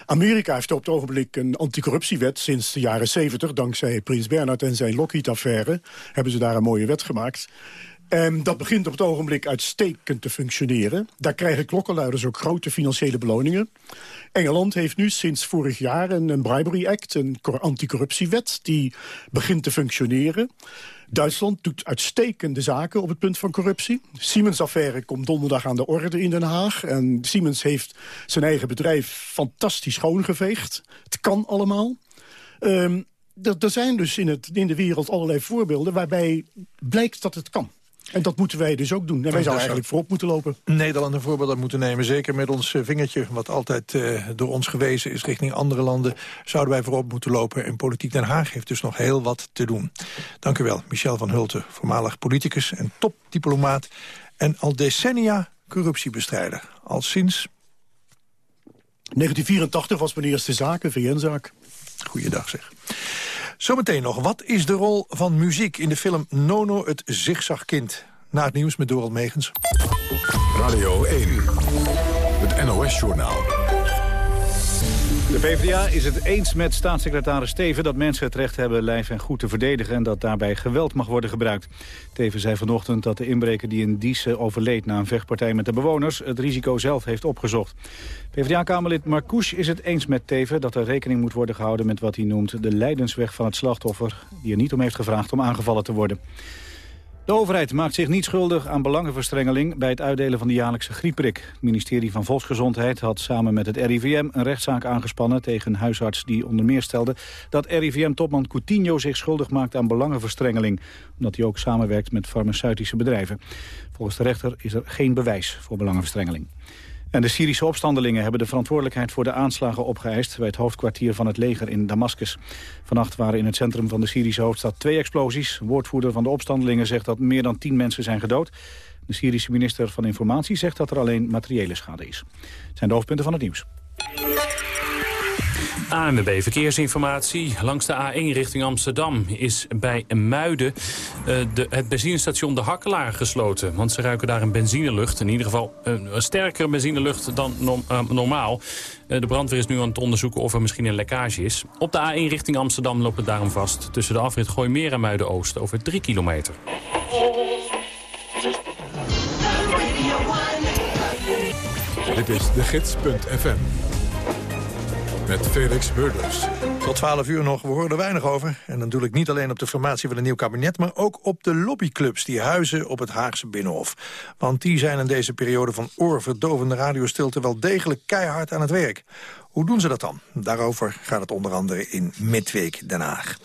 Amerika heeft op het ogenblik een anticorruptiewet sinds de jaren 70. Dankzij Prins Bernhard en zijn Lockheed-affaire hebben ze daar een mooie wet gemaakt. En dat begint op het ogenblik uitstekend te functioneren. Daar krijgen klokkenluiders ook grote financiële beloningen. Engeland heeft nu sinds vorig jaar een, Bribery Act, een anticorruptiewet... die begint te functioneren. Duitsland doet uitstekende zaken op het punt van corruptie. Siemens-affaire komt donderdag aan de orde in Den Haag. En Siemens heeft zijn eigen bedrijf fantastisch schoongeveegd. Het kan allemaal. Um, er zijn dus in, het, in de wereld allerlei voorbeelden waarbij blijkt dat het kan. En dat moeten wij dus ook doen. En wij zouden eigenlijk voorop moeten lopen. Nederland een voorbeeld aan moeten nemen. Zeker met ons vingertje, wat altijd uh, door ons gewezen is richting andere landen... zouden wij voorop moeten lopen. En Politiek Den Haag heeft dus nog heel wat te doen. Dank u wel, Michel van Hulten, voormalig politicus en topdiplomaat... en al decennia corruptiebestrijder. Al sinds 1984 was mijn eerste zaak, een VN-zaak. Goeiedag zeg. Zometeen nog, wat is de rol van muziek in de film Nono het zigzagkind? Na het nieuws met Dorald Megens. Radio 1, het NOS-journaal. De PvdA is het eens met staatssecretaris Steven dat mensen het recht hebben lijf en goed te verdedigen en dat daarbij geweld mag worden gebruikt. Teven zei vanochtend dat de inbreker die in Diesse overleed na een vechtpartij met de bewoners het risico zelf heeft opgezocht. PvdA-kamerlid Marcouche is het eens met Teven dat er rekening moet worden gehouden met wat hij noemt de lijdensweg van het slachtoffer, die er niet om heeft gevraagd om aangevallen te worden. De overheid maakt zich niet schuldig aan belangenverstrengeling bij het uitdelen van de jaarlijkse griepprik. Het ministerie van Volksgezondheid had samen met het RIVM een rechtszaak aangespannen tegen een huisarts die onder meer stelde dat RIVM-topman Coutinho zich schuldig maakt aan belangenverstrengeling, omdat hij ook samenwerkt met farmaceutische bedrijven. Volgens de rechter is er geen bewijs voor belangenverstrengeling. En de Syrische opstandelingen hebben de verantwoordelijkheid voor de aanslagen opgeëist bij het hoofdkwartier van het leger in Damascus. Vannacht waren in het centrum van de Syrische hoofdstad twee explosies. woordvoerder van de opstandelingen zegt dat meer dan tien mensen zijn gedood. De Syrische minister van Informatie zegt dat er alleen materiële schade is. Zijn de hoofdpunten van het nieuws. ANWB Verkeersinformatie. Langs de A1 richting Amsterdam is bij Muiden uh, de, het benzinestation De Hakkelaar gesloten. Want ze ruiken daar een benzinelucht. In ieder geval een, een sterkere benzinelucht dan uh, normaal. De brandweer is nu aan het onderzoeken of er misschien een lekkage is. Op de A1 richting Amsterdam loopt het daarom vast. Tussen de afrit Gooimeer en Muiden-Oost over 3 kilometer. Dit is de gids.fm met Felix Murders. Tot 12 uur nog, we horen er weinig over. En dan doe ik niet alleen op de formatie van een nieuw kabinet... maar ook op de lobbyclubs die huizen op het Haagse Binnenhof. Want die zijn in deze periode van oorverdovende radiostilte... wel degelijk keihard aan het werk. Hoe doen ze dat dan? Daarover gaat het onder andere in Midweek Den Haag.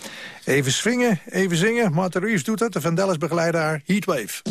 Even swingen, even zingen. Martha Reeves doet het, de Vandellis begeleider Heatwave.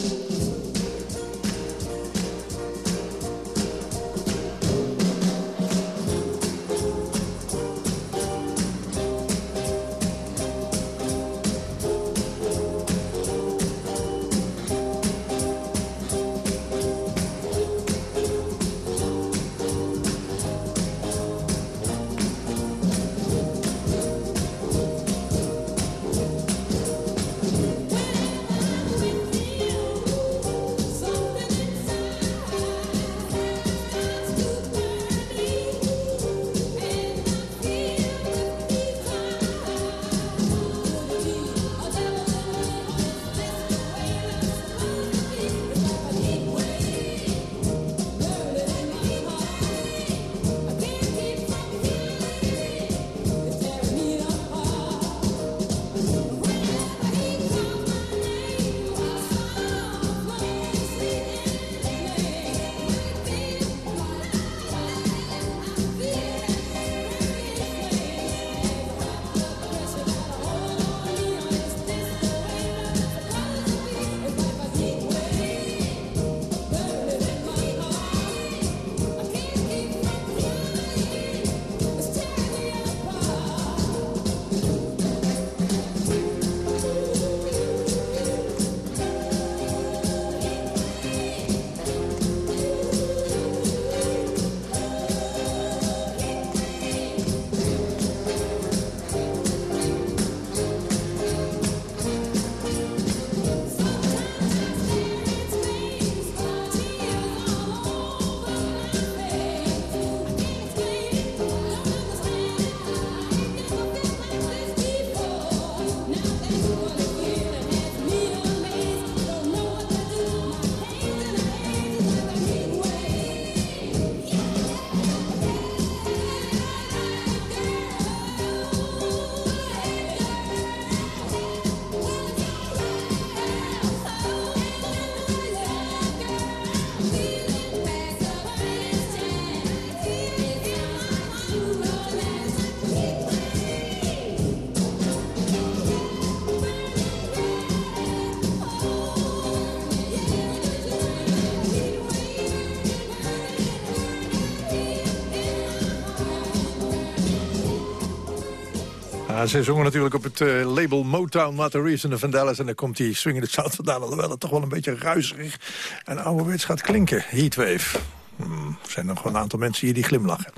Ze zongen natuurlijk op het uh, label Motown Maurice en de Vandellas... en dan komt die swingende sound vandaan, alhoewel het toch wel een beetje ruizerig en ouderwets gaat klinken. Heatwave. Hmm, zijn nog wel een aantal mensen hier die glimlachen.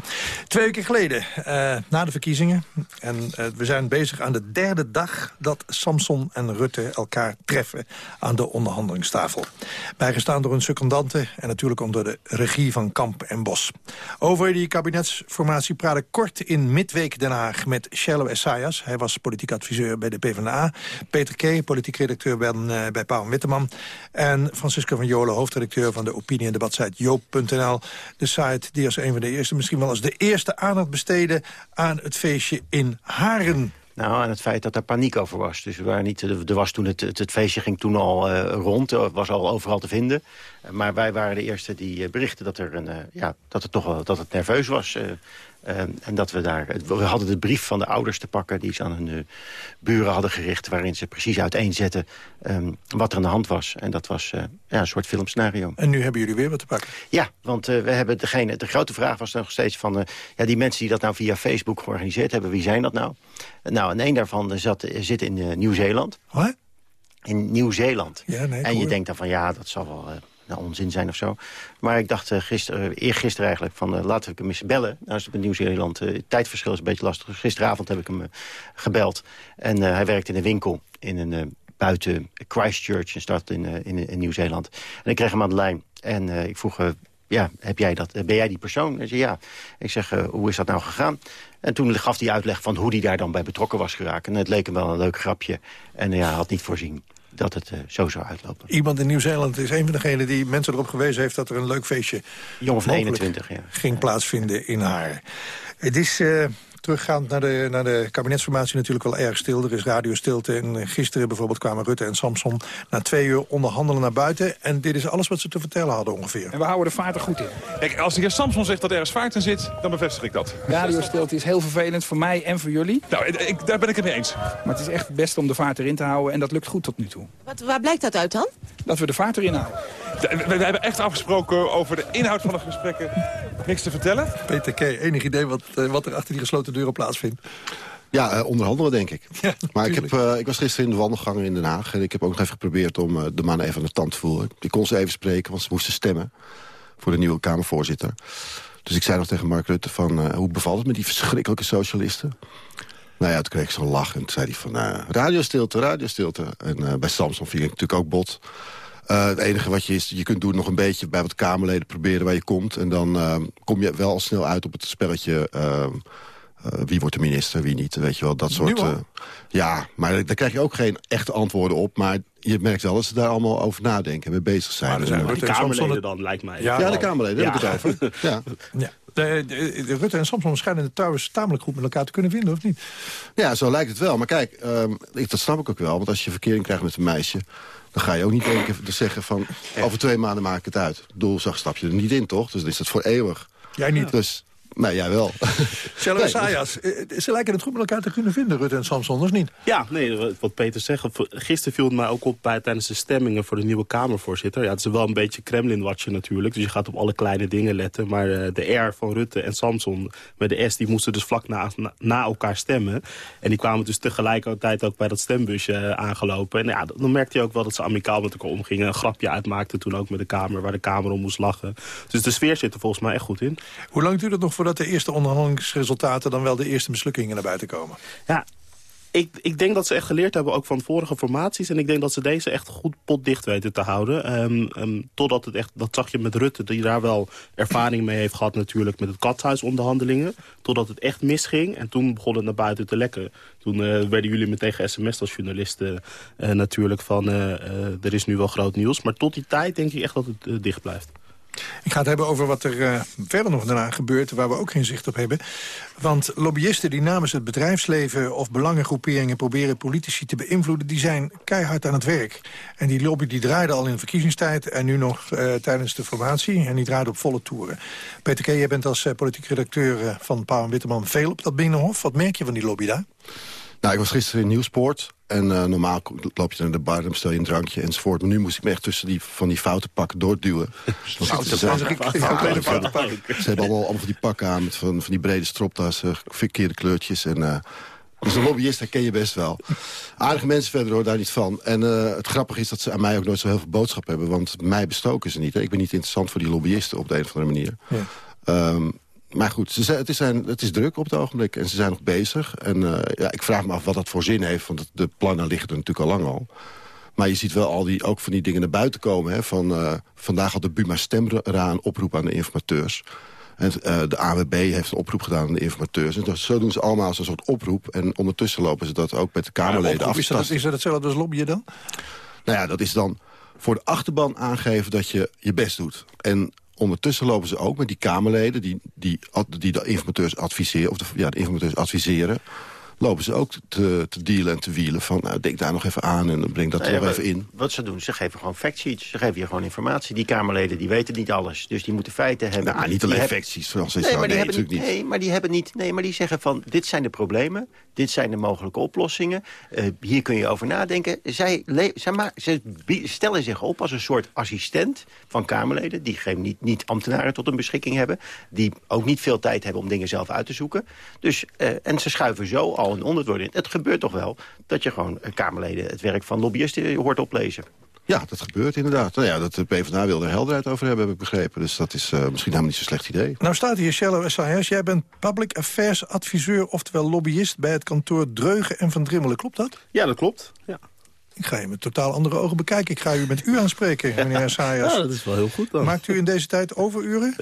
Twee weken geleden, uh, na de verkiezingen... en uh, we zijn bezig aan de derde dag dat Samson en Rutte elkaar treffen... aan de onderhandelingstafel. Bijgestaan door een secondante en natuurlijk onder de regie van Kamp en Bos. Over die kabinetsformatie praat ik kort in Midweek Den Haag... met Shello Essayas, hij was politiek adviseur bij de PvdA... Peter K., politiek redacteur bij, uh, bij Pauw Witteman... en Francisco van Jolen, hoofdredacteur van de opinie- en debatsite joop.nl de site die als een van de eerste, misschien wel als de eerste aandacht besteden aan het feestje in Haren. Nou, aan het feit dat er paniek over was. Dus we waren niet, er was toen het, het, feestje ging toen al uh, rond, was al overal te vinden. maar wij waren de eerste die uh, berichten dat, er een, uh, ja, dat, het toch dat het nerveus was. Ehm, en dat we daar... We hadden de brief van de ouders te pakken... die ze aan hun uh, buren hadden gericht... waarin ze precies uiteenzetten um, wat er aan de hand was. En dat was uh, ja, een soort filmscenario. En nu hebben jullie weer wat te pakken? Ja, want uh, we hebben degene... De grote vraag was nog steeds van... ja, die mensen die dat nou via Facebook georganiseerd hebben... wie zijn dat nou? Nou, en een daarvan zat, zit in Nieuw-Zeeland. Wat? In Nieuw-Zeeland. Ja, nee, en je denkt dan van ja, dat zal wel nou, onzin zijn of zo. Maar ik dacht uh, gister, uh, eergisteren eigenlijk van uh, laten we hem eens bellen. Nou is het Nieuw-Zeeland, het tijdverschil is een beetje lastig. Gisteravond heb ik hem gebeld. En hij werkt in een winkel in een buiten Christchurch, een stad in, in, Nieuw-Zeeland. En ik kreeg hem aan de lijn. En ik vroeg, ja, heb jij dat, ben jij die persoon? Hij zei ja. Ik zeg, hoe is dat nou gegaan? En toen gaf hij uitleg van hoe hij daar dan bij betrokken was geraakt. En het leek hem wel een leuk grapje. En ja, had niet voorzien dat het uh, zo zou uitlopen. Iemand in Nieuw-Zeeland is een van degenen die mensen erop gewezen heeft... dat er een leuk feestje Jongen van 21, ja. ging plaatsvinden in haar. Het is... Teruggaand naar de, naar de kabinetsformatie natuurlijk wel erg stil. Er is radiostilte en gisteren bijvoorbeeld kwamen Rutte en Samson... na twee uur onderhandelen naar buiten. En dit is alles wat ze te vertellen hadden ongeveer. En we houden de vaart er goed in. Kijk, als de heer Samson zegt dat er ergens vaart in zit, dan bevestig ik dat. Radiostilte is heel vervelend voor mij en voor jullie. Nou, ik, daar ben ik het mee eens. Maar het is echt het beste om de vaart erin te houden en dat lukt goed tot nu toe. Wat, waar blijkt dat uit dan? Dat we de vaart erin houden. We, we hebben echt afgesproken over de inhoud van de gesprekken. Niks te vertellen? Peter K., enig idee wat, wat er achter die gesloten deuren plaatsvindt? Ja, uh, onderhandelen denk ik. Ja, maar ik, heb, uh, ik was gisteren in de wandelgangen in Den Haag... en ik heb ook nog even geprobeerd om uh, de mannen even aan de tand te voelen. Ik kon ze even spreken, want ze moesten stemmen... voor de nieuwe Kamervoorzitter. Dus ik zei nog tegen Mark Rutte van... hoe bevalt het met die verschrikkelijke socialisten? Nou ja, toen kreeg ik zo'n lach en toen zei hij van... radiostilte, radiostilte. En bij Samson viel ik natuurlijk ook bot... Uh, het enige wat je is, je kunt doen nog een beetje bij wat Kamerleden proberen waar je komt. En dan uh, kom je wel al snel uit op het spelletje... Uh, wie wordt de minister, wie niet, weet je wel, dat soort... ja, maar daar krijg je ook geen echte antwoorden op. Maar je merkt wel dat ze daar allemaal over nadenken en mee bezig zijn. Maar er zijn de Kamerleden dan, lijkt mij. Ja, ja de Kamerleden, ja. heb ik het over. Ja. ja. De, de, de, Rutte en Samson schijnen de touwers tamelijk goed met elkaar te kunnen vinden, of niet? Ja, zo lijkt het wel. Maar kijk, um, ik, dat snap ik ook wel. Want als je verkering krijgt met een meisje... dan ga je ook niet denken, dus zeggen van... over twee maanden maak ik het uit. Doelzag stap je er niet in, toch? Dus dan is dat voor eeuwig. Jij niet? Dus, Nee, jij wel. Shalom nee, Sayas, dus... ze lijken het goed met elkaar te kunnen vinden, Rutte en Samson, of niet? Ja, nee, wat Peter zegt. Gisteren viel het mij ook op bij, tijdens de stemmingen voor de nieuwe Kamervoorzitter. Ja, het is wel een beetje Kremlin-watchen natuurlijk. Dus je gaat op alle kleine dingen letten. Maar uh, de R van Rutte en Samson met de S, die moesten dus vlak na, na, na, elkaar stemmen. En die kwamen dus tegelijkertijd ook bij dat stembusje uh, aangelopen. En ja, dan merkte je ook wel dat ze amicaal met elkaar omgingen. Een grapje uitmaakten toen ook met de Kamer, waar de Kamer om moest lachen. Dus de sfeer zit er volgens mij echt goed in. Hoe lang duurt het nog voordat de eerste onderhandelingsresultaten... dan wel de eerste mislukkingen naar buiten komen? Ja, ik, ik denk dat ze echt geleerd hebben ook van vorige formaties. En ik denk dat ze deze echt goed potdicht weten te houden. Um, um, totdat het echt, dat zag je met Rutte, die daar wel ervaring mee heeft gehad natuurlijk met het katshuisonderhandelingen. Totdat het echt misging. En toen begon het naar buiten te lekken. Toen uh, werden jullie meteen ge-sms'd als journalisten uh, natuurlijk van uh, er is nu wel groot nieuws. Maar tot die tijd denk ik echt dat het dicht blijft. Ik ga het hebben over wat er uh, verder nog daarna gebeurt... waar we ook geen zicht op hebben. Want lobbyisten die namens het bedrijfsleven of belangengroeperingen... proberen politici te beïnvloeden, die zijn keihard aan het werk. En die lobby die draaide al in de verkiezingstijd... en nu nog uh, tijdens de formatie. En die draaide op volle toeren. Peter K., jij bent als uh, politiek redacteur van Pauw en Witteman... veel op dat Binnenhof. Wat merk je van die lobby daar? Nou, ik was gisteren in Nieuwsport. En uh, normaal loop je naar de bar, dan stel je een drankje enzovoort. Maar nu moest ik me echt tussen die, van die foute pakken doorduwen. Foute ze, ze hebben allemaal, allemaal van die pakken aan met van, van die brede stropdassen, verkeerde kleurtjes. En uh, Dus een lobbyist herken je best wel. Aardige mensen verder hoor, daar niet van. En uh, het grappige is dat ze aan mij ook nooit zo heel veel boodschap hebben. Want mij bestoken ze niet. Hè. Ik ben niet interessant voor die lobbyisten op de een of andere manier. Ja. Um, maar goed, ze, het, is zijn, het is druk op het ogenblik en ze zijn nog bezig. En uh, ja, ik vraag me af wat dat voor zin heeft, want de plannen liggen er natuurlijk al lang al. Maar je ziet wel al die, ook van die dingen naar buiten komen. Hè, van, uh, vandaag had de Buma Stemra een oproep aan de informateurs. En uh, de AWB heeft een oproep gedaan aan de informateurs. En zo doen ze allemaal als een soort oproep. En ondertussen lopen ze dat ook met de Kamerleden af. Is dat, is dat hetzelfde als lobbyen dan? Nou ja, dat is dan voor de achterban aangeven dat je je best doet. En ondertussen lopen ze ook met die Kamerleden... die, die, die de informateurs adviseren, of ja, de informateurs adviseren lopen ze ook te, te dealen en te wielen. Van, nou, denk daar nog even aan en breng dat er nog even in. Wat ze doen, ze geven gewoon factsheets. Ze geven je gewoon informatie. Die Kamerleden die weten niet alles. Dus die moeten feiten hebben. Nou, niet alleen factsheets, Frans. Nee, maar die hebben niet. Nee, maar die hebben niet... Nee, maar die zeggen van, dit zijn de problemen. Dit zijn de mogelijke oplossingen. Uh, hier kun je over nadenken. Zij, zij, zij stellen zich op als een soort assistent van Kamerleden... die geen, niet, niet ambtenaren tot hun beschikking hebben. Die ook niet veel tijd hebben om dingen zelf uit te zoeken. Dus, uh, en ze schuiven zo al een onderwoord in. Het gebeurt toch wel dat je gewoon uh, Kamerleden... het werk van lobbyisten hoort oplezen. Ja, dat gebeurt inderdaad. Nou ja, dat de PvdA wil er helderheid over hebben, heb ik begrepen. Dus dat is uh, misschien helemaal niet zo'n slecht idee. Nou staat hier Shallow Essayas. Jij bent Public Affairs adviseur, oftewel lobbyist... bij het kantoor Dreugen en Van Drimmelen. Klopt dat? Ja, dat klopt. Ja. Ik ga je met totaal andere ogen bekijken. Ik ga u met u aanspreken, meneer Essayas. Ja, dat is wel heel goed dan. Maakt u in deze tijd overuren?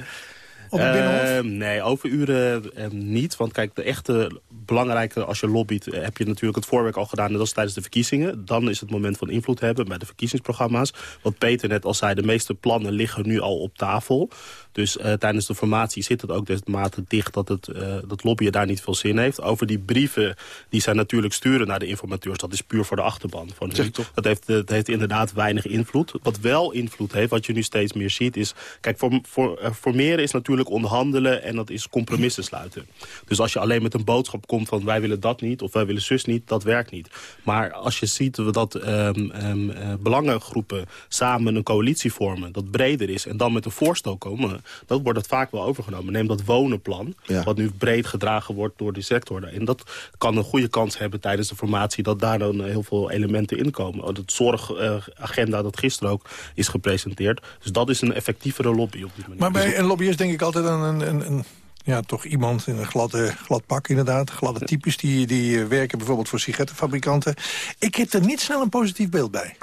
Uh, nee, overuren uh, niet. Want kijk, de echte belangrijke, als je lobbyt, eh, heb je natuurlijk het voorwerk al gedaan. Dat is tijdens de verkiezingen. Dan is het moment van invloed hebben bij de verkiezingsprogramma's. Wat Peter net al zei, de meeste plannen liggen nu al op tafel. Dus uh, tijdens de formatie zit het ook desmate dicht dat het uh, dat lobbyen daar niet veel zin heeft. Over die brieven die zij natuurlijk sturen naar de informateurs, dat is puur voor de achterban. Van. Dat, heeft, dat heeft inderdaad weinig invloed. Wat wel invloed heeft, wat je nu steeds meer ziet, is... Kijk, voor, voor, uh, formeren is natuurlijk onderhandelen en dat is compromissen sluiten. Dus als je alleen met een boodschap komt van wij willen dat niet of wij willen zus niet, dat werkt niet. Maar als je ziet dat um, um, belangengroepen samen een coalitie vormen, dat breder is en dan met een voorstel komen dan wordt het vaak wel overgenomen. Neem dat wonenplan, ja. wat nu breed gedragen wordt door die sector. En dat kan een goede kans hebben tijdens de formatie... dat daar dan heel veel elementen in komen. Het zorgagenda uh, dat gisteren ook is gepresenteerd. Dus dat is een effectievere lobby op dit moment. Maar bij een lobbyist denk ik altijd aan een... een, een ja, toch iemand in een gladde, glad pak inderdaad. Gladde types die, die werken bijvoorbeeld voor sigarettenfabrikanten. Ik heb er niet snel een positief beeld bij.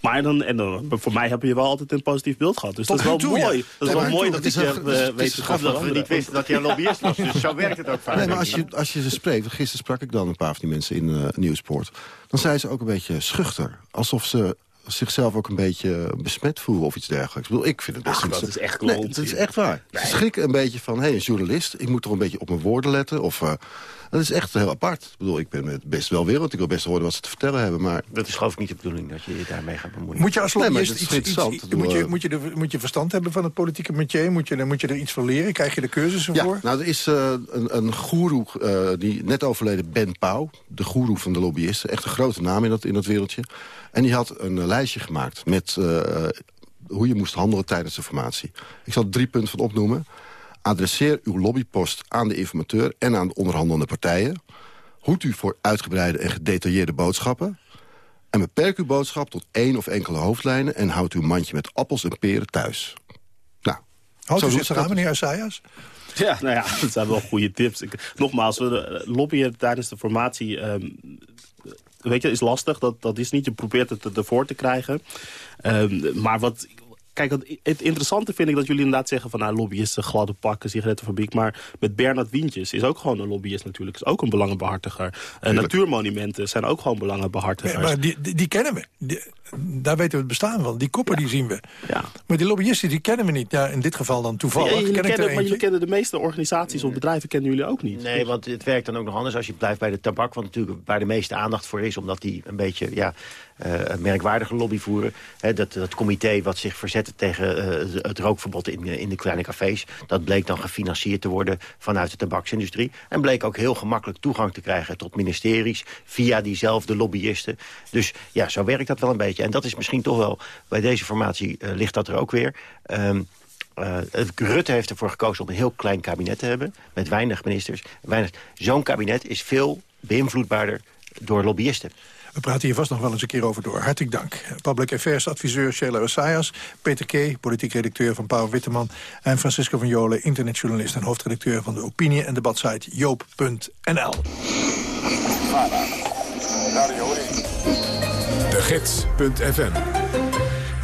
Maar dan, en dan, voor mij heb je wel altijd een positief beeld gehad. Dus Tot dat is wel toe, mooi. Ja. Dat is wel mooi dat ik je uh, weet dat we niet wisten dat hij een lobbyist was. Dus zo werkt het ook vaak. Nee, maar als je, als je ze spreekt, gisteren sprak ik dan een paar van die mensen in uh, Nieuwsport. Dan zijn ze ook een beetje schuchter. Alsof ze zichzelf ook een beetje besmet voelen of iets dergelijks. Ik bedoel, ik vind het best... Ach, dat is echt nee, dat is echt waar. Nee. Ze schrikken een beetje van, hé, hey, een journalist, ik moet toch een beetje op mijn woorden letten. Of, uh, dat is echt heel apart. Ik bedoel, ik ben met best wel wereld. Ik wil best horen wat ze te vertellen hebben, maar... Dat is geloof ik niet de bedoeling, dat je je daarmee gaat bemoeien. Moet je als lobbyist nee, iets, iets, iets, moet, je, moet, je de, moet je verstand hebben van het politieke métier? Moet je, moet je er iets van leren? Krijg je de cursussen ja, voor? nou, er is uh, een, een goeroe, uh, die net overleden Ben Pauw. De goeroe van de lobbyisten. Echt een grote naam in dat, in dat wereldje. En die had een lijstje gemaakt met uh, hoe je moest handelen tijdens de formatie. Ik zal er drie punten van opnoemen. Adresseer uw lobbypost aan de informateur en aan de onderhandelende partijen. Hoed u voor uitgebreide en gedetailleerde boodschappen. En beperk uw boodschap tot één of enkele hoofdlijnen... en houd uw mandje met appels en peren thuis. Nou, Houdt u zich aan, meneer Assayas? Ja, nou ja, dat zijn wel goede tips. Ik, nogmaals, we lobbyen tijdens de formatie... Um, weet je, is lastig. Dat, dat is niet. Je probeert het ervoor te krijgen. Um, maar wat kijk, het interessante vind ik dat jullie inderdaad zeggen van nou, lobbyisten, gladde pakken, sigarettenfabriek. Maar met Bernard Wientjes is ook gewoon een lobbyist natuurlijk. Is ook een belangenbehartiger. Uh, natuurmonumenten zijn ook gewoon belangenbehartigers. Ja, maar die, die, die kennen we. Die, daar weten we het bestaan van. Die koppen ja. die zien we. Ja. Maar die lobbyisten die kennen we niet. Ja, in dit geval dan toevallig. Ja, jullie ken kennen, ik maar jullie kennen de meeste organisaties of bedrijven kennen jullie ook niet. Nee, want het werkt dan ook nog anders als je blijft bij de tabak. Want natuurlijk waar de meeste aandacht voor is. Omdat die een beetje ja, een merkwaardige lobby voeren. Dat, dat comité wat zich verzette tegen uh, het rookverbod in, in de kleine cafés. Dat bleek dan gefinancierd te worden vanuit de tabaksindustrie. En bleek ook heel gemakkelijk toegang te krijgen tot ministeries. Via diezelfde lobbyisten. Dus ja, zo werkt dat wel een beetje. En dat is misschien toch wel, bij deze formatie ligt dat er ook weer. Uh, Rutte heeft ervoor gekozen om een heel klein kabinet te hebben. Met weinig ministers. Weinig... Zo'n kabinet is veel beïnvloedbaarder door lobbyisten. We praten hier vast nog wel eens een keer over door. Hartelijk dank. Public Affairs adviseur Sheila Rosayas, Peter K., politiek redacteur van Pauw Witteman... en Francisco van Jolen, internetjournalist en hoofdredacteur van de opinie- en debatsite joop.nl. De Gids.fm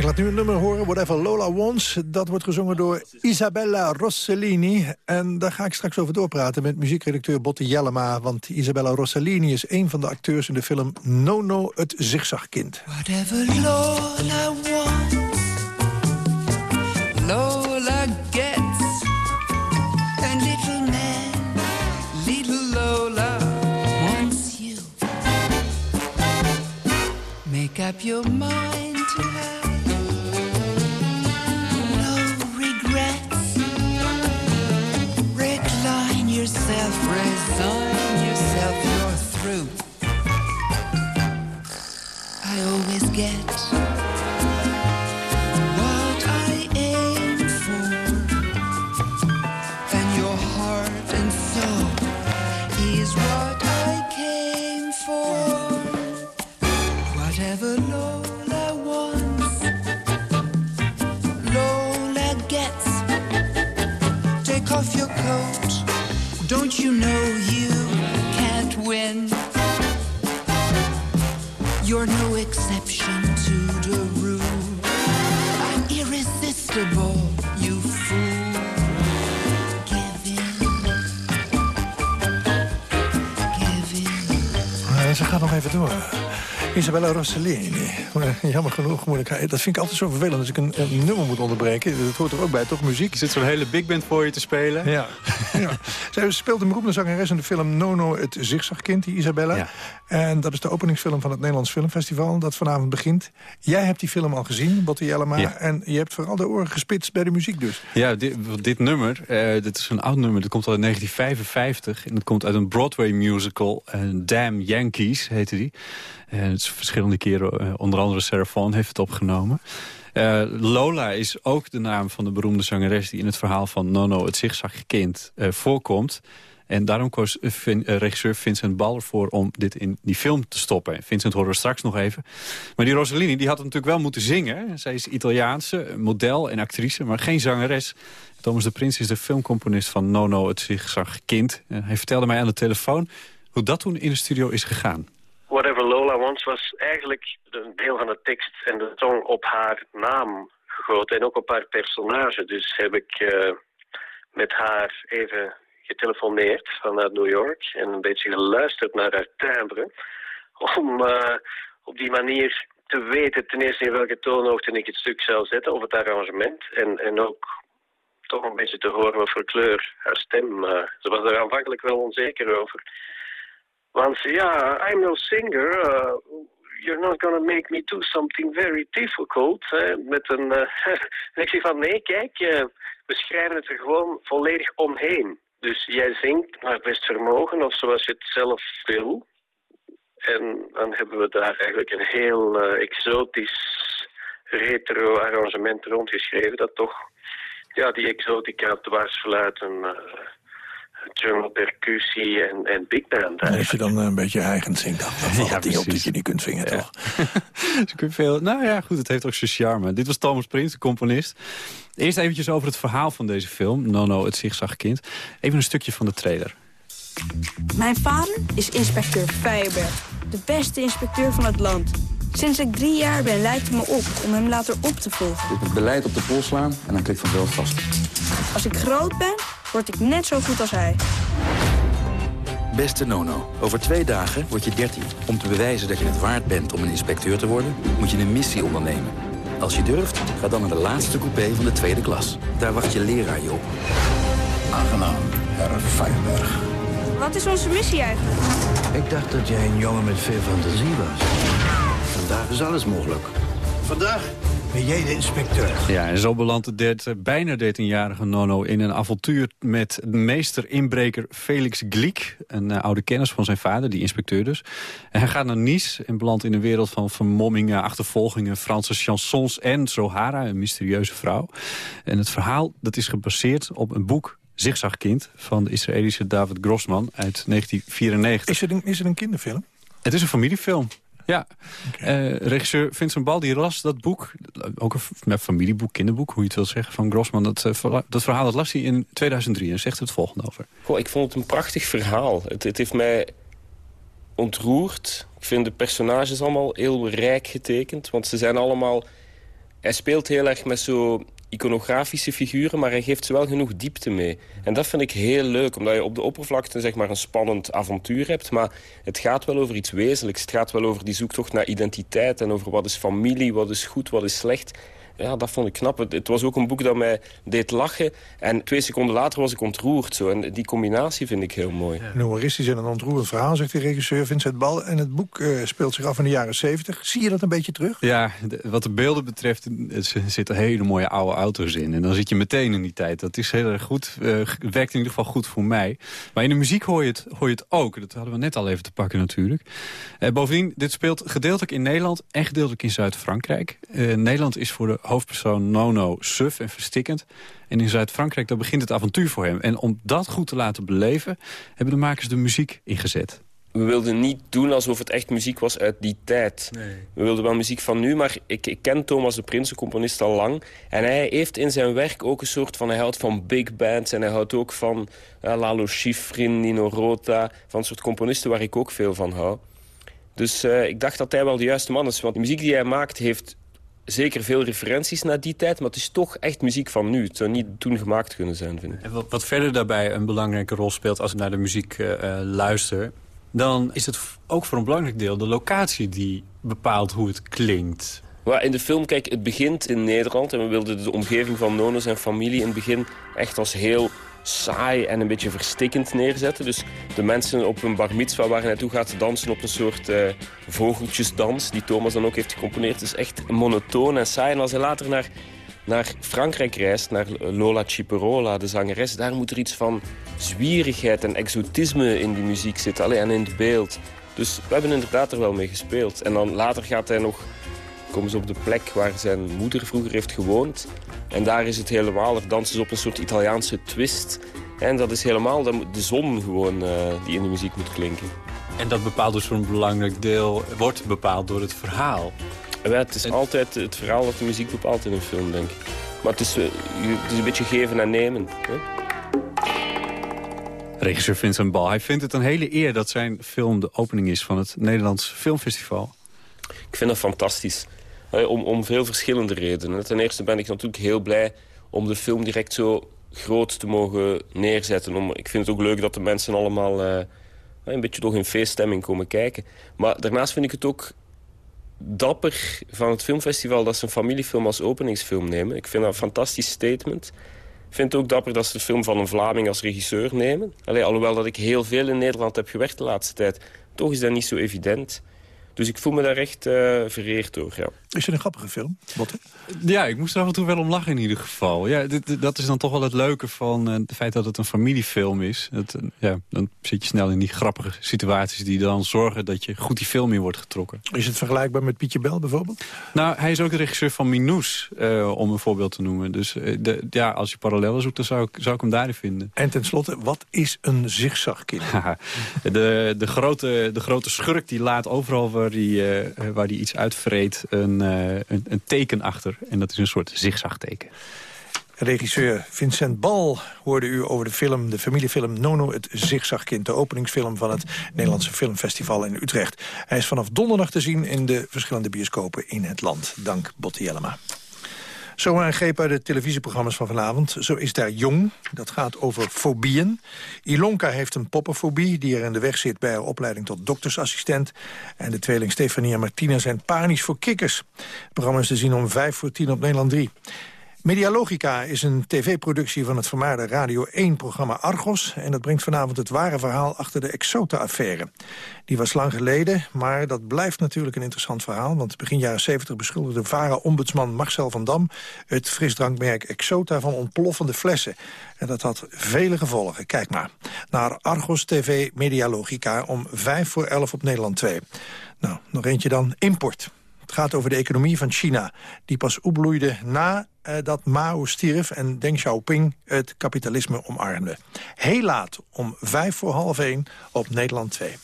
laat nu een nummer horen, Whatever Lola Wants. Dat wordt gezongen door Isabella Rossellini. En daar ga ik straks over doorpraten met muziekredacteur Botte Jellema. Want Isabella Rossellini is een van de acteurs in de film Nono, het zigzagkind. Whatever Lola wants, Lola gets. And little man, little Lola wants you. Make up your mind through. I always get Isabella Rossellini. Maar Jammer genoeg moet ik... Dat vind ik altijd zo vervelend als ik een, een nummer moet onderbreken. Dat hoort er ook bij, toch? Muziek. Er zit zo'n hele big band voor je te spelen. Ja. Ja. Zij speelt een beroemde zangeres in de film Nono, het zigzagkind, die Isabella. Ja. En dat is de openingsfilm van het Nederlands Filmfestival... dat vanavond begint. Jij hebt die film al gezien, Botte Jellema. Ja. En je hebt vooral de oren gespitst bij de muziek dus. Ja, dit, dit nummer, eh, dit is een oud nummer. Dat komt al in 1955. En dat komt uit een Broadway musical. eh, Damn Yankees heette die. En het is verschillende keren, eh, onder andere Sarah Vaughan heeft het opgenomen. Eh, Lola is ook de naam van de beroemde zangeres... die in het verhaal van Nono, het zigzagkind, eh voorkomt. En daarom koos eh, regisseur Vincent Bal ervoor om dit in die film te stoppen. Vincent horen we straks nog even. Maar die Rossellini die had het natuurlijk wel moeten zingen. Zij is Italiaanse, model en actrice, maar geen zangeres. Thomas de Prins is de filmcomponist van Nono, het zigzagkind. Uh, hij vertelde mij aan de telefoon hoe dat toen in de studio is gegaan. Was eigenlijk een deel van de tekst en de song op haar naam gegoten en ook op haar personage. Dus heb ik eh, met haar even getelefoneerd vanuit New York en een beetje geluisterd naar haar timbre. Om eh, op die manier te weten ten eerste in welke toonhoogte ik het stuk zou zetten of het arrangement. En, en ook toch een beetje te horen wat voor kleur haar stem. eh, ze was er aanvankelijk wel onzeker over. Want ja, I'm no singer. Uh, you're not gonna make me do something very difficult. met een, eh, en ik zeg van nee, kijk, eh, we schrijven het er gewoon volledig omheen. Dus jij zingt naar best vermogen of zoals je het zelf wil. En dan hebben we daar eigenlijk een heel eh, exotisch retro arrangement rondgeschreven. Dat toch ja, die exotica, dwarsfluiten, uh, jungle percussie en, en big band. En als je dan een beetje eigen zingt, dan valt het niet op dat je niet kunt zingen, toch? Dus ik heb veel, nou ja, goed, het heeft ook zijn charme. Dit was Thomas Prins, de componist. Eerst eventjes over het verhaal van deze film, Nono, het zigzagkind. Even een stukje van de trailer. Mijn vader is inspecteur Feyerberg, de beste inspecteur van het land. Sinds ik drie jaar ben lijkt het me op om hem later op te volgen. Het beleid op de pols slaan en dan klik vanzelf vast. Als ik groot ben, word ik net zo goed als hij. Beste Nono, over twee dagen word je 13. Om te bewijzen dat je het waard bent om een inspecteur te worden, moet je een missie ondernemen. Als je durft, ga dan naar de laatste coupé van de tweede klas. Daar wacht je leraar je op. Aangenaam, herr Feyerberg. Wat is onze missie eigenlijk? Ik dacht dat jij een jongen met veel fantasie was. Vandaag is alles mogelijk. Vandaag ben jij de inspecteur. Ja, en zo belandt de dert- bijna 13-jarige Nono in een avontuur met meester-inbreker Felix Gliek. Een eh, oude kennis van zijn vader, die inspecteur dus. En hij gaat naar Nice en belandt in een wereld van vermommingen, achtervolgingen, Franse chansons en Zohara, een mysterieuze vrouw. En het verhaal dat is gebaseerd op een boek Zigzagkind van de Israëlische David Grossman uit 1994. Is het een, is het een kinderfilm? Het is een familiefilm. Ja, Eh, regisseur Vincent Bal die las dat boek, ook een familieboek, kinderboek, hoe je het wil zeggen, van Grossman. Dat, eh, dat verhaal dat las hij in 2003 en zegt het volgende over. Goh, ik vond het een prachtig verhaal. Het, het heeft mij ontroerd. Ik vind de personages allemaal heel rijk getekend. Want ze zijn allemaal... Hij speelt heel erg met zo iconografische figuren... maar hij geeft ze wel genoeg diepte mee. En dat vind ik heel leuk. Omdat je op de oppervlakte zeg maar, een spannend avontuur hebt. Maar het gaat wel over iets wezenlijks. Het gaat wel over die zoektocht naar identiteit... en over wat is familie, wat is goed, wat is slecht... Ja, dat vond ik knap. Het, het was ook een boek dat mij deed lachen. En twee seconden later was ik ontroerd. Zo. En die combinatie vind ik heel mooi. Een humoristisch en een ontroerend verhaal, zegt de regisseur Vincent Bal. En het boek eh, speelt zich af in de jaren 70. Zie je dat een beetje terug? Ja, de- wat de beelden betreft er zitten hele mooie oude auto's in. En dan zit je meteen in die tijd. Dat is heel erg goed. eh, werkt in ieder geval goed voor mij. Maar in de muziek hoor je het, hoor je het ook. Dat hadden we net al even te pakken natuurlijk. Eh, bovendien, dit speelt gedeeltelijk in Nederland en gedeeltelijk in Zuid-Frankrijk. Eh, Nederland is voor de hoofdpersoon Nono suf en verstikkend. En in Zuid-Frankrijk, daar begint het avontuur voor hem. En om dat goed te laten beleven, hebben de makers de muziek ingezet. We wilden niet doen alsof het echt muziek was uit die tijd. We wilden wel muziek van nu, maar ik, ik ken Thomas de Prins, de componist, al lang. En hij heeft in zijn werk ook een soort van... Hij houdt van big bands en hij houdt ook van uh, Lalo Schifrin, Nino Rota... van soort componisten waar ik ook veel van hou. Dus uh, ik dacht dat hij wel de juiste man is. Want de muziek die hij maakt heeft zeker veel referenties naar die tijd... maar het is toch echt muziek van nu. Het zou niet toen gemaakt kunnen zijn, vind ik. En wat, wat verder daarbij een belangrijke rol speelt als ik naar de muziek uh, luister... dan is het ook voor een belangrijk deel de locatie die bepaalt hoe het klinkt. Maar in de film, kijk, het begint in Nederland... en we wilden de omgeving van Nono en familie in het begin echt als heel saai en een beetje verstikkend neerzetten. Dus de mensen op een bar mitzwa waar hij naartoe gaat dansen op een soort uh, vogeltjesdans... die Thomas dan ook heeft gecomponeerd, is echt monotoon en saai. En als hij later naar, naar Frankrijk reist, naar Lola Ciperola, de zangeres... daar moet er iets van zwierigheid en exotisme in die muziek zitten. Allee, en in het beeld. Dus we hebben inderdaad er wel mee gespeeld. En dan later gaat hij nog komen ze op de plek waar zijn moeder vroeger heeft gewoond. En daar is het helemaal, er dansen ze op een soort Italiaanse twist. En dat is helemaal de zon gewoon uh, die in de muziek moet klinken. En dat bepaalt dus voor een belangrijk deel, wordt bepaald door het verhaal. Ja, het is en... altijd het verhaal dat de muziek bepaalt in een film, denk ik. Maar het is, uh, het is een beetje geven en nemen. Hè? Regisseur Vincent Bal, hij vindt het een hele eer dat zijn film de opening is van het Nederlands Filmfestival. Ik vind dat fantastisch. Om, om veel verschillende redenen. Ten eerste ben ik natuurlijk heel blij om de film direct zo groot te mogen neerzetten. Ik vind het ook leuk dat de mensen allemaal uh, een beetje toch in feeststemming komen kijken. Maar daarnaast vind ik het ook dapper van het filmfestival dat ze een familiefilm als openingsfilm nemen. Ik vind dat een fantastisch statement. Ik vind het ook dapper dat ze de film van een Vlaming als regisseur nemen. Alhoewel dat ik heel veel in Nederland heb gewerkt de laatste tijd. Toch is dat niet zo evident. Dus ik voel me daar echt uh, vereerd door, ja. Is het een grappige film, Botte? Ja, ik moest er af en toe wel om lachen in ieder geval. Ja, dit, dit, dat is dan toch wel het leuke van uh, het feit dat het een familiefilm is. Het, uh, ja, dan zit je snel in die grappige situaties die dan zorgen dat je goed die film in wordt getrokken. Is het vergelijkbaar met Pietje Bel bijvoorbeeld? Nou, hij is ook de regisseur van Minous, om een voorbeeld te noemen. Dus de, ja, als je parallellen zoekt, dan zou ik, zou ik hem daarin vinden. En tenslotte, wat is een zigzagkind? de, de, grote, de grote schurk die laat overal waar hij, waar hij iets uitvreet een, uh, een, een, teken achter. En dat is een soort zigzagteken. Regisseur Vincent Bal hoorde u over de film, de familiefilm Nono het Zigzagkind. De openingsfilm van het Nederlandse Filmfestival in Utrecht. Hij is vanaf donderdag te zien in de verschillende bioscopen in het land. Dank Botte Jellema. Zo een greep uit de televisieprogramma's van vanavond. Zo is daar Jong. Dat gaat over fobieën. Ilonka heeft een poppenfobie die er in de weg zit bij haar opleiding tot doktersassistent. En de tweeling Stefania en Martina zijn panisch voor kikkers. Het programma is te zien om vijf voor tien op Nederland 3. Medialogica is een tv-productie van het vermaarde Radio 1-programma Argos... en dat brengt vanavond het ware verhaal achter de Exota-affaire. Die was lang geleden, maar dat blijft natuurlijk een interessant verhaal... want begin jaren 70 beschuldigde VARA-ombudsman Marcel van Dam... het frisdrankmerk Exota van ontploffende flessen. En dat had vele gevolgen. Kijk maar. Naar Argos TV Medialogica om 5 voor 11 op Nederland 2. Nou, nog eentje dan. Import. Het gaat over de economie van China, die pas opbloeide na eh, dat Mao stierf en Deng Xiaoping het kapitalisme omarmde. Heel laat, om vijf voor half één op Nederland 2.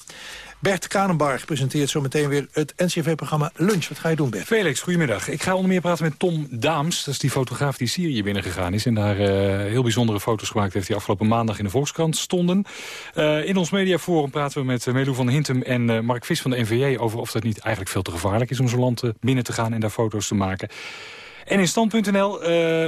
Bert Kranenbarg presenteert zometeen weer het NCV-programma Lunch. Wat ga je doen, Bert? Felix, goedemiddag. Ik ga onder meer praten met Tom Daams. Dat is die fotograaf die Syrië binnengegaan is. En daar uh, heel bijzondere foto's gemaakt heeft die afgelopen maandag in de Volkskrant stonden. Uh, in ons mediaforum praten we met Melu van Hintem en uh, Mark Vis van de NVJ... over of dat niet eigenlijk veel te gevaarlijk is om zo'n land binnen te gaan en daar foto's te maken. En in stand.nl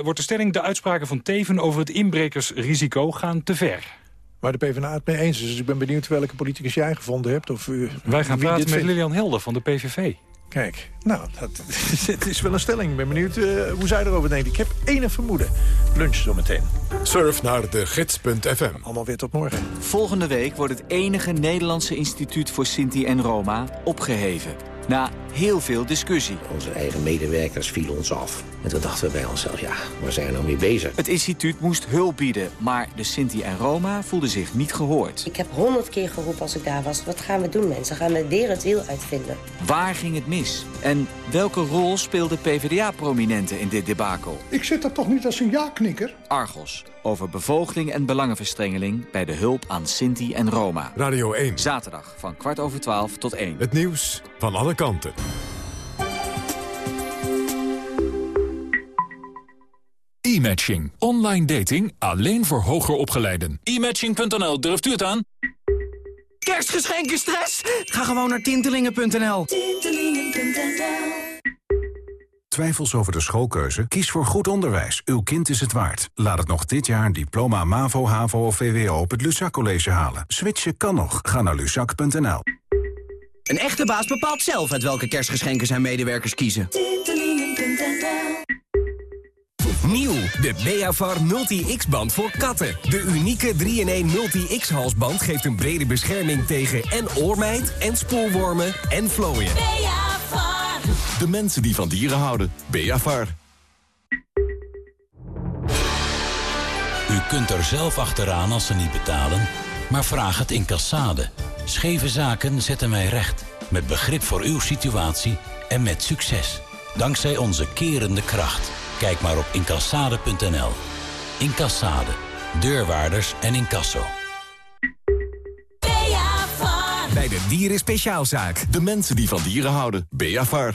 wordt de stelling... de uitspraken van Teven over het inbrekersrisico gaan te ver. Waar de PvdA het mee eens is. Dus ik ben benieuwd welke politicus jij gevonden hebt. Of, uh, Wij gaan praten met vindt. Lilian Helder van de PVV. Kijk, nou, dat, het is wel een stelling. Ik ben benieuwd uh, hoe zij erover denkt. Ik heb enig vermoeden. Lunch zometeen. Surf naar de gids.fm. Allemaal weer tot morgen. Volgende week wordt het enige Nederlandse instituut voor Sinti en Roma opgeheven. Na heel veel discussie. Onze eigen medewerkers vielen ons af. En toen dachten we bij onszelf, ja, waar zijn we nou mee bezig? Het instituut moest hulp bieden, maar de Sinti en Roma voelden zich niet gehoord. Ik heb honderd keer geroepen als ik daar was. Wat gaan we doen, mensen? Gaan we deren het wiel uitvinden? Waar ging het mis? En welke rol speelden PvdA-prominenten in dit debakel? Ik zit er toch niet als een ja-knikker? Argos, over bevoogding en belangenverstrengeling... bij de hulp aan Sinti en Roma. Radio 1. Zaterdag van kwart over twaalf tot één. Het nieuws van alle kanten. E-matching. Online dating alleen voor hoger opgeleiden. E-matching.nl, durft u het aan? Kerstgeschenken stress? Ga gewoon naar tintelingen.nl. Tintelingen.nl Twijfels over de schoolkeuze? Kies voor goed onderwijs. Uw kind is het waard. Laat het nog dit jaar een diploma MAVO, HAVO of VWO op het Luzak College halen. Switchen kan nog. Ga naar luzak.nl. Een echte baas bepaalt zelf uit welke kerstgeschenken zijn medewerkers kiezen. Nieuw, de Beavar Multi-X-band voor katten. De unieke 3-in-1 Multi-X-halsband geeft een brede bescherming tegen en oormijt... en spoelwormen en vlooien. De mensen die van dieren houden. Beavar. U kunt er zelf achteraan als ze niet betalen, maar vraag het in Cassade. Scheve zaken zetten wij recht. Met begrip voor uw situatie en met succes. Dankzij onze kerende kracht. Kijk maar op incassade.nl. Incassade. Deurwaarders en incasso. Bij de Dieren Speciaalzaak. De mensen die van dieren houden. Beavar.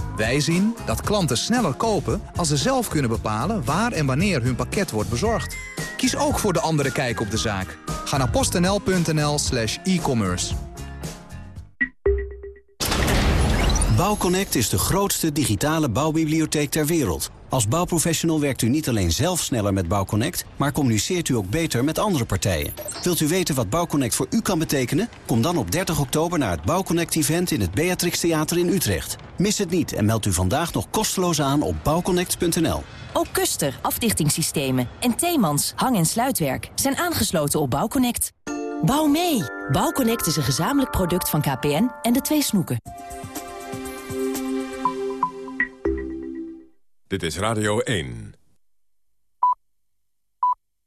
Wij zien dat klanten sneller kopen als ze zelf kunnen bepalen... waar en wanneer hun pakket wordt bezorgd. Kies ook voor de andere kijk op de zaak. Ga naar postnl.nl slash e-commerce. Bouwconnect is de grootste digitale bouwbibliotheek ter wereld. Als bouwprofessional werkt u niet alleen zelf sneller met Bouwconnect... maar communiceert u ook beter met andere partijen. Wilt u weten wat Bouwconnect voor u kan betekenen? Kom dan op 30 oktober naar het Bouwconnect-event... in het Beatrix Theater in Utrecht. Mis het niet en meld u vandaag nog kosteloos aan op bouwconnect.nl. Ook Kuster, afdichtingssystemen en Theemans, hang- en sluitwerk... zijn aangesloten op Bouwconnect. Bouw mee! Bouwconnect is een gezamenlijk product van KPN en de twee snoeken. Dit is Radio 1.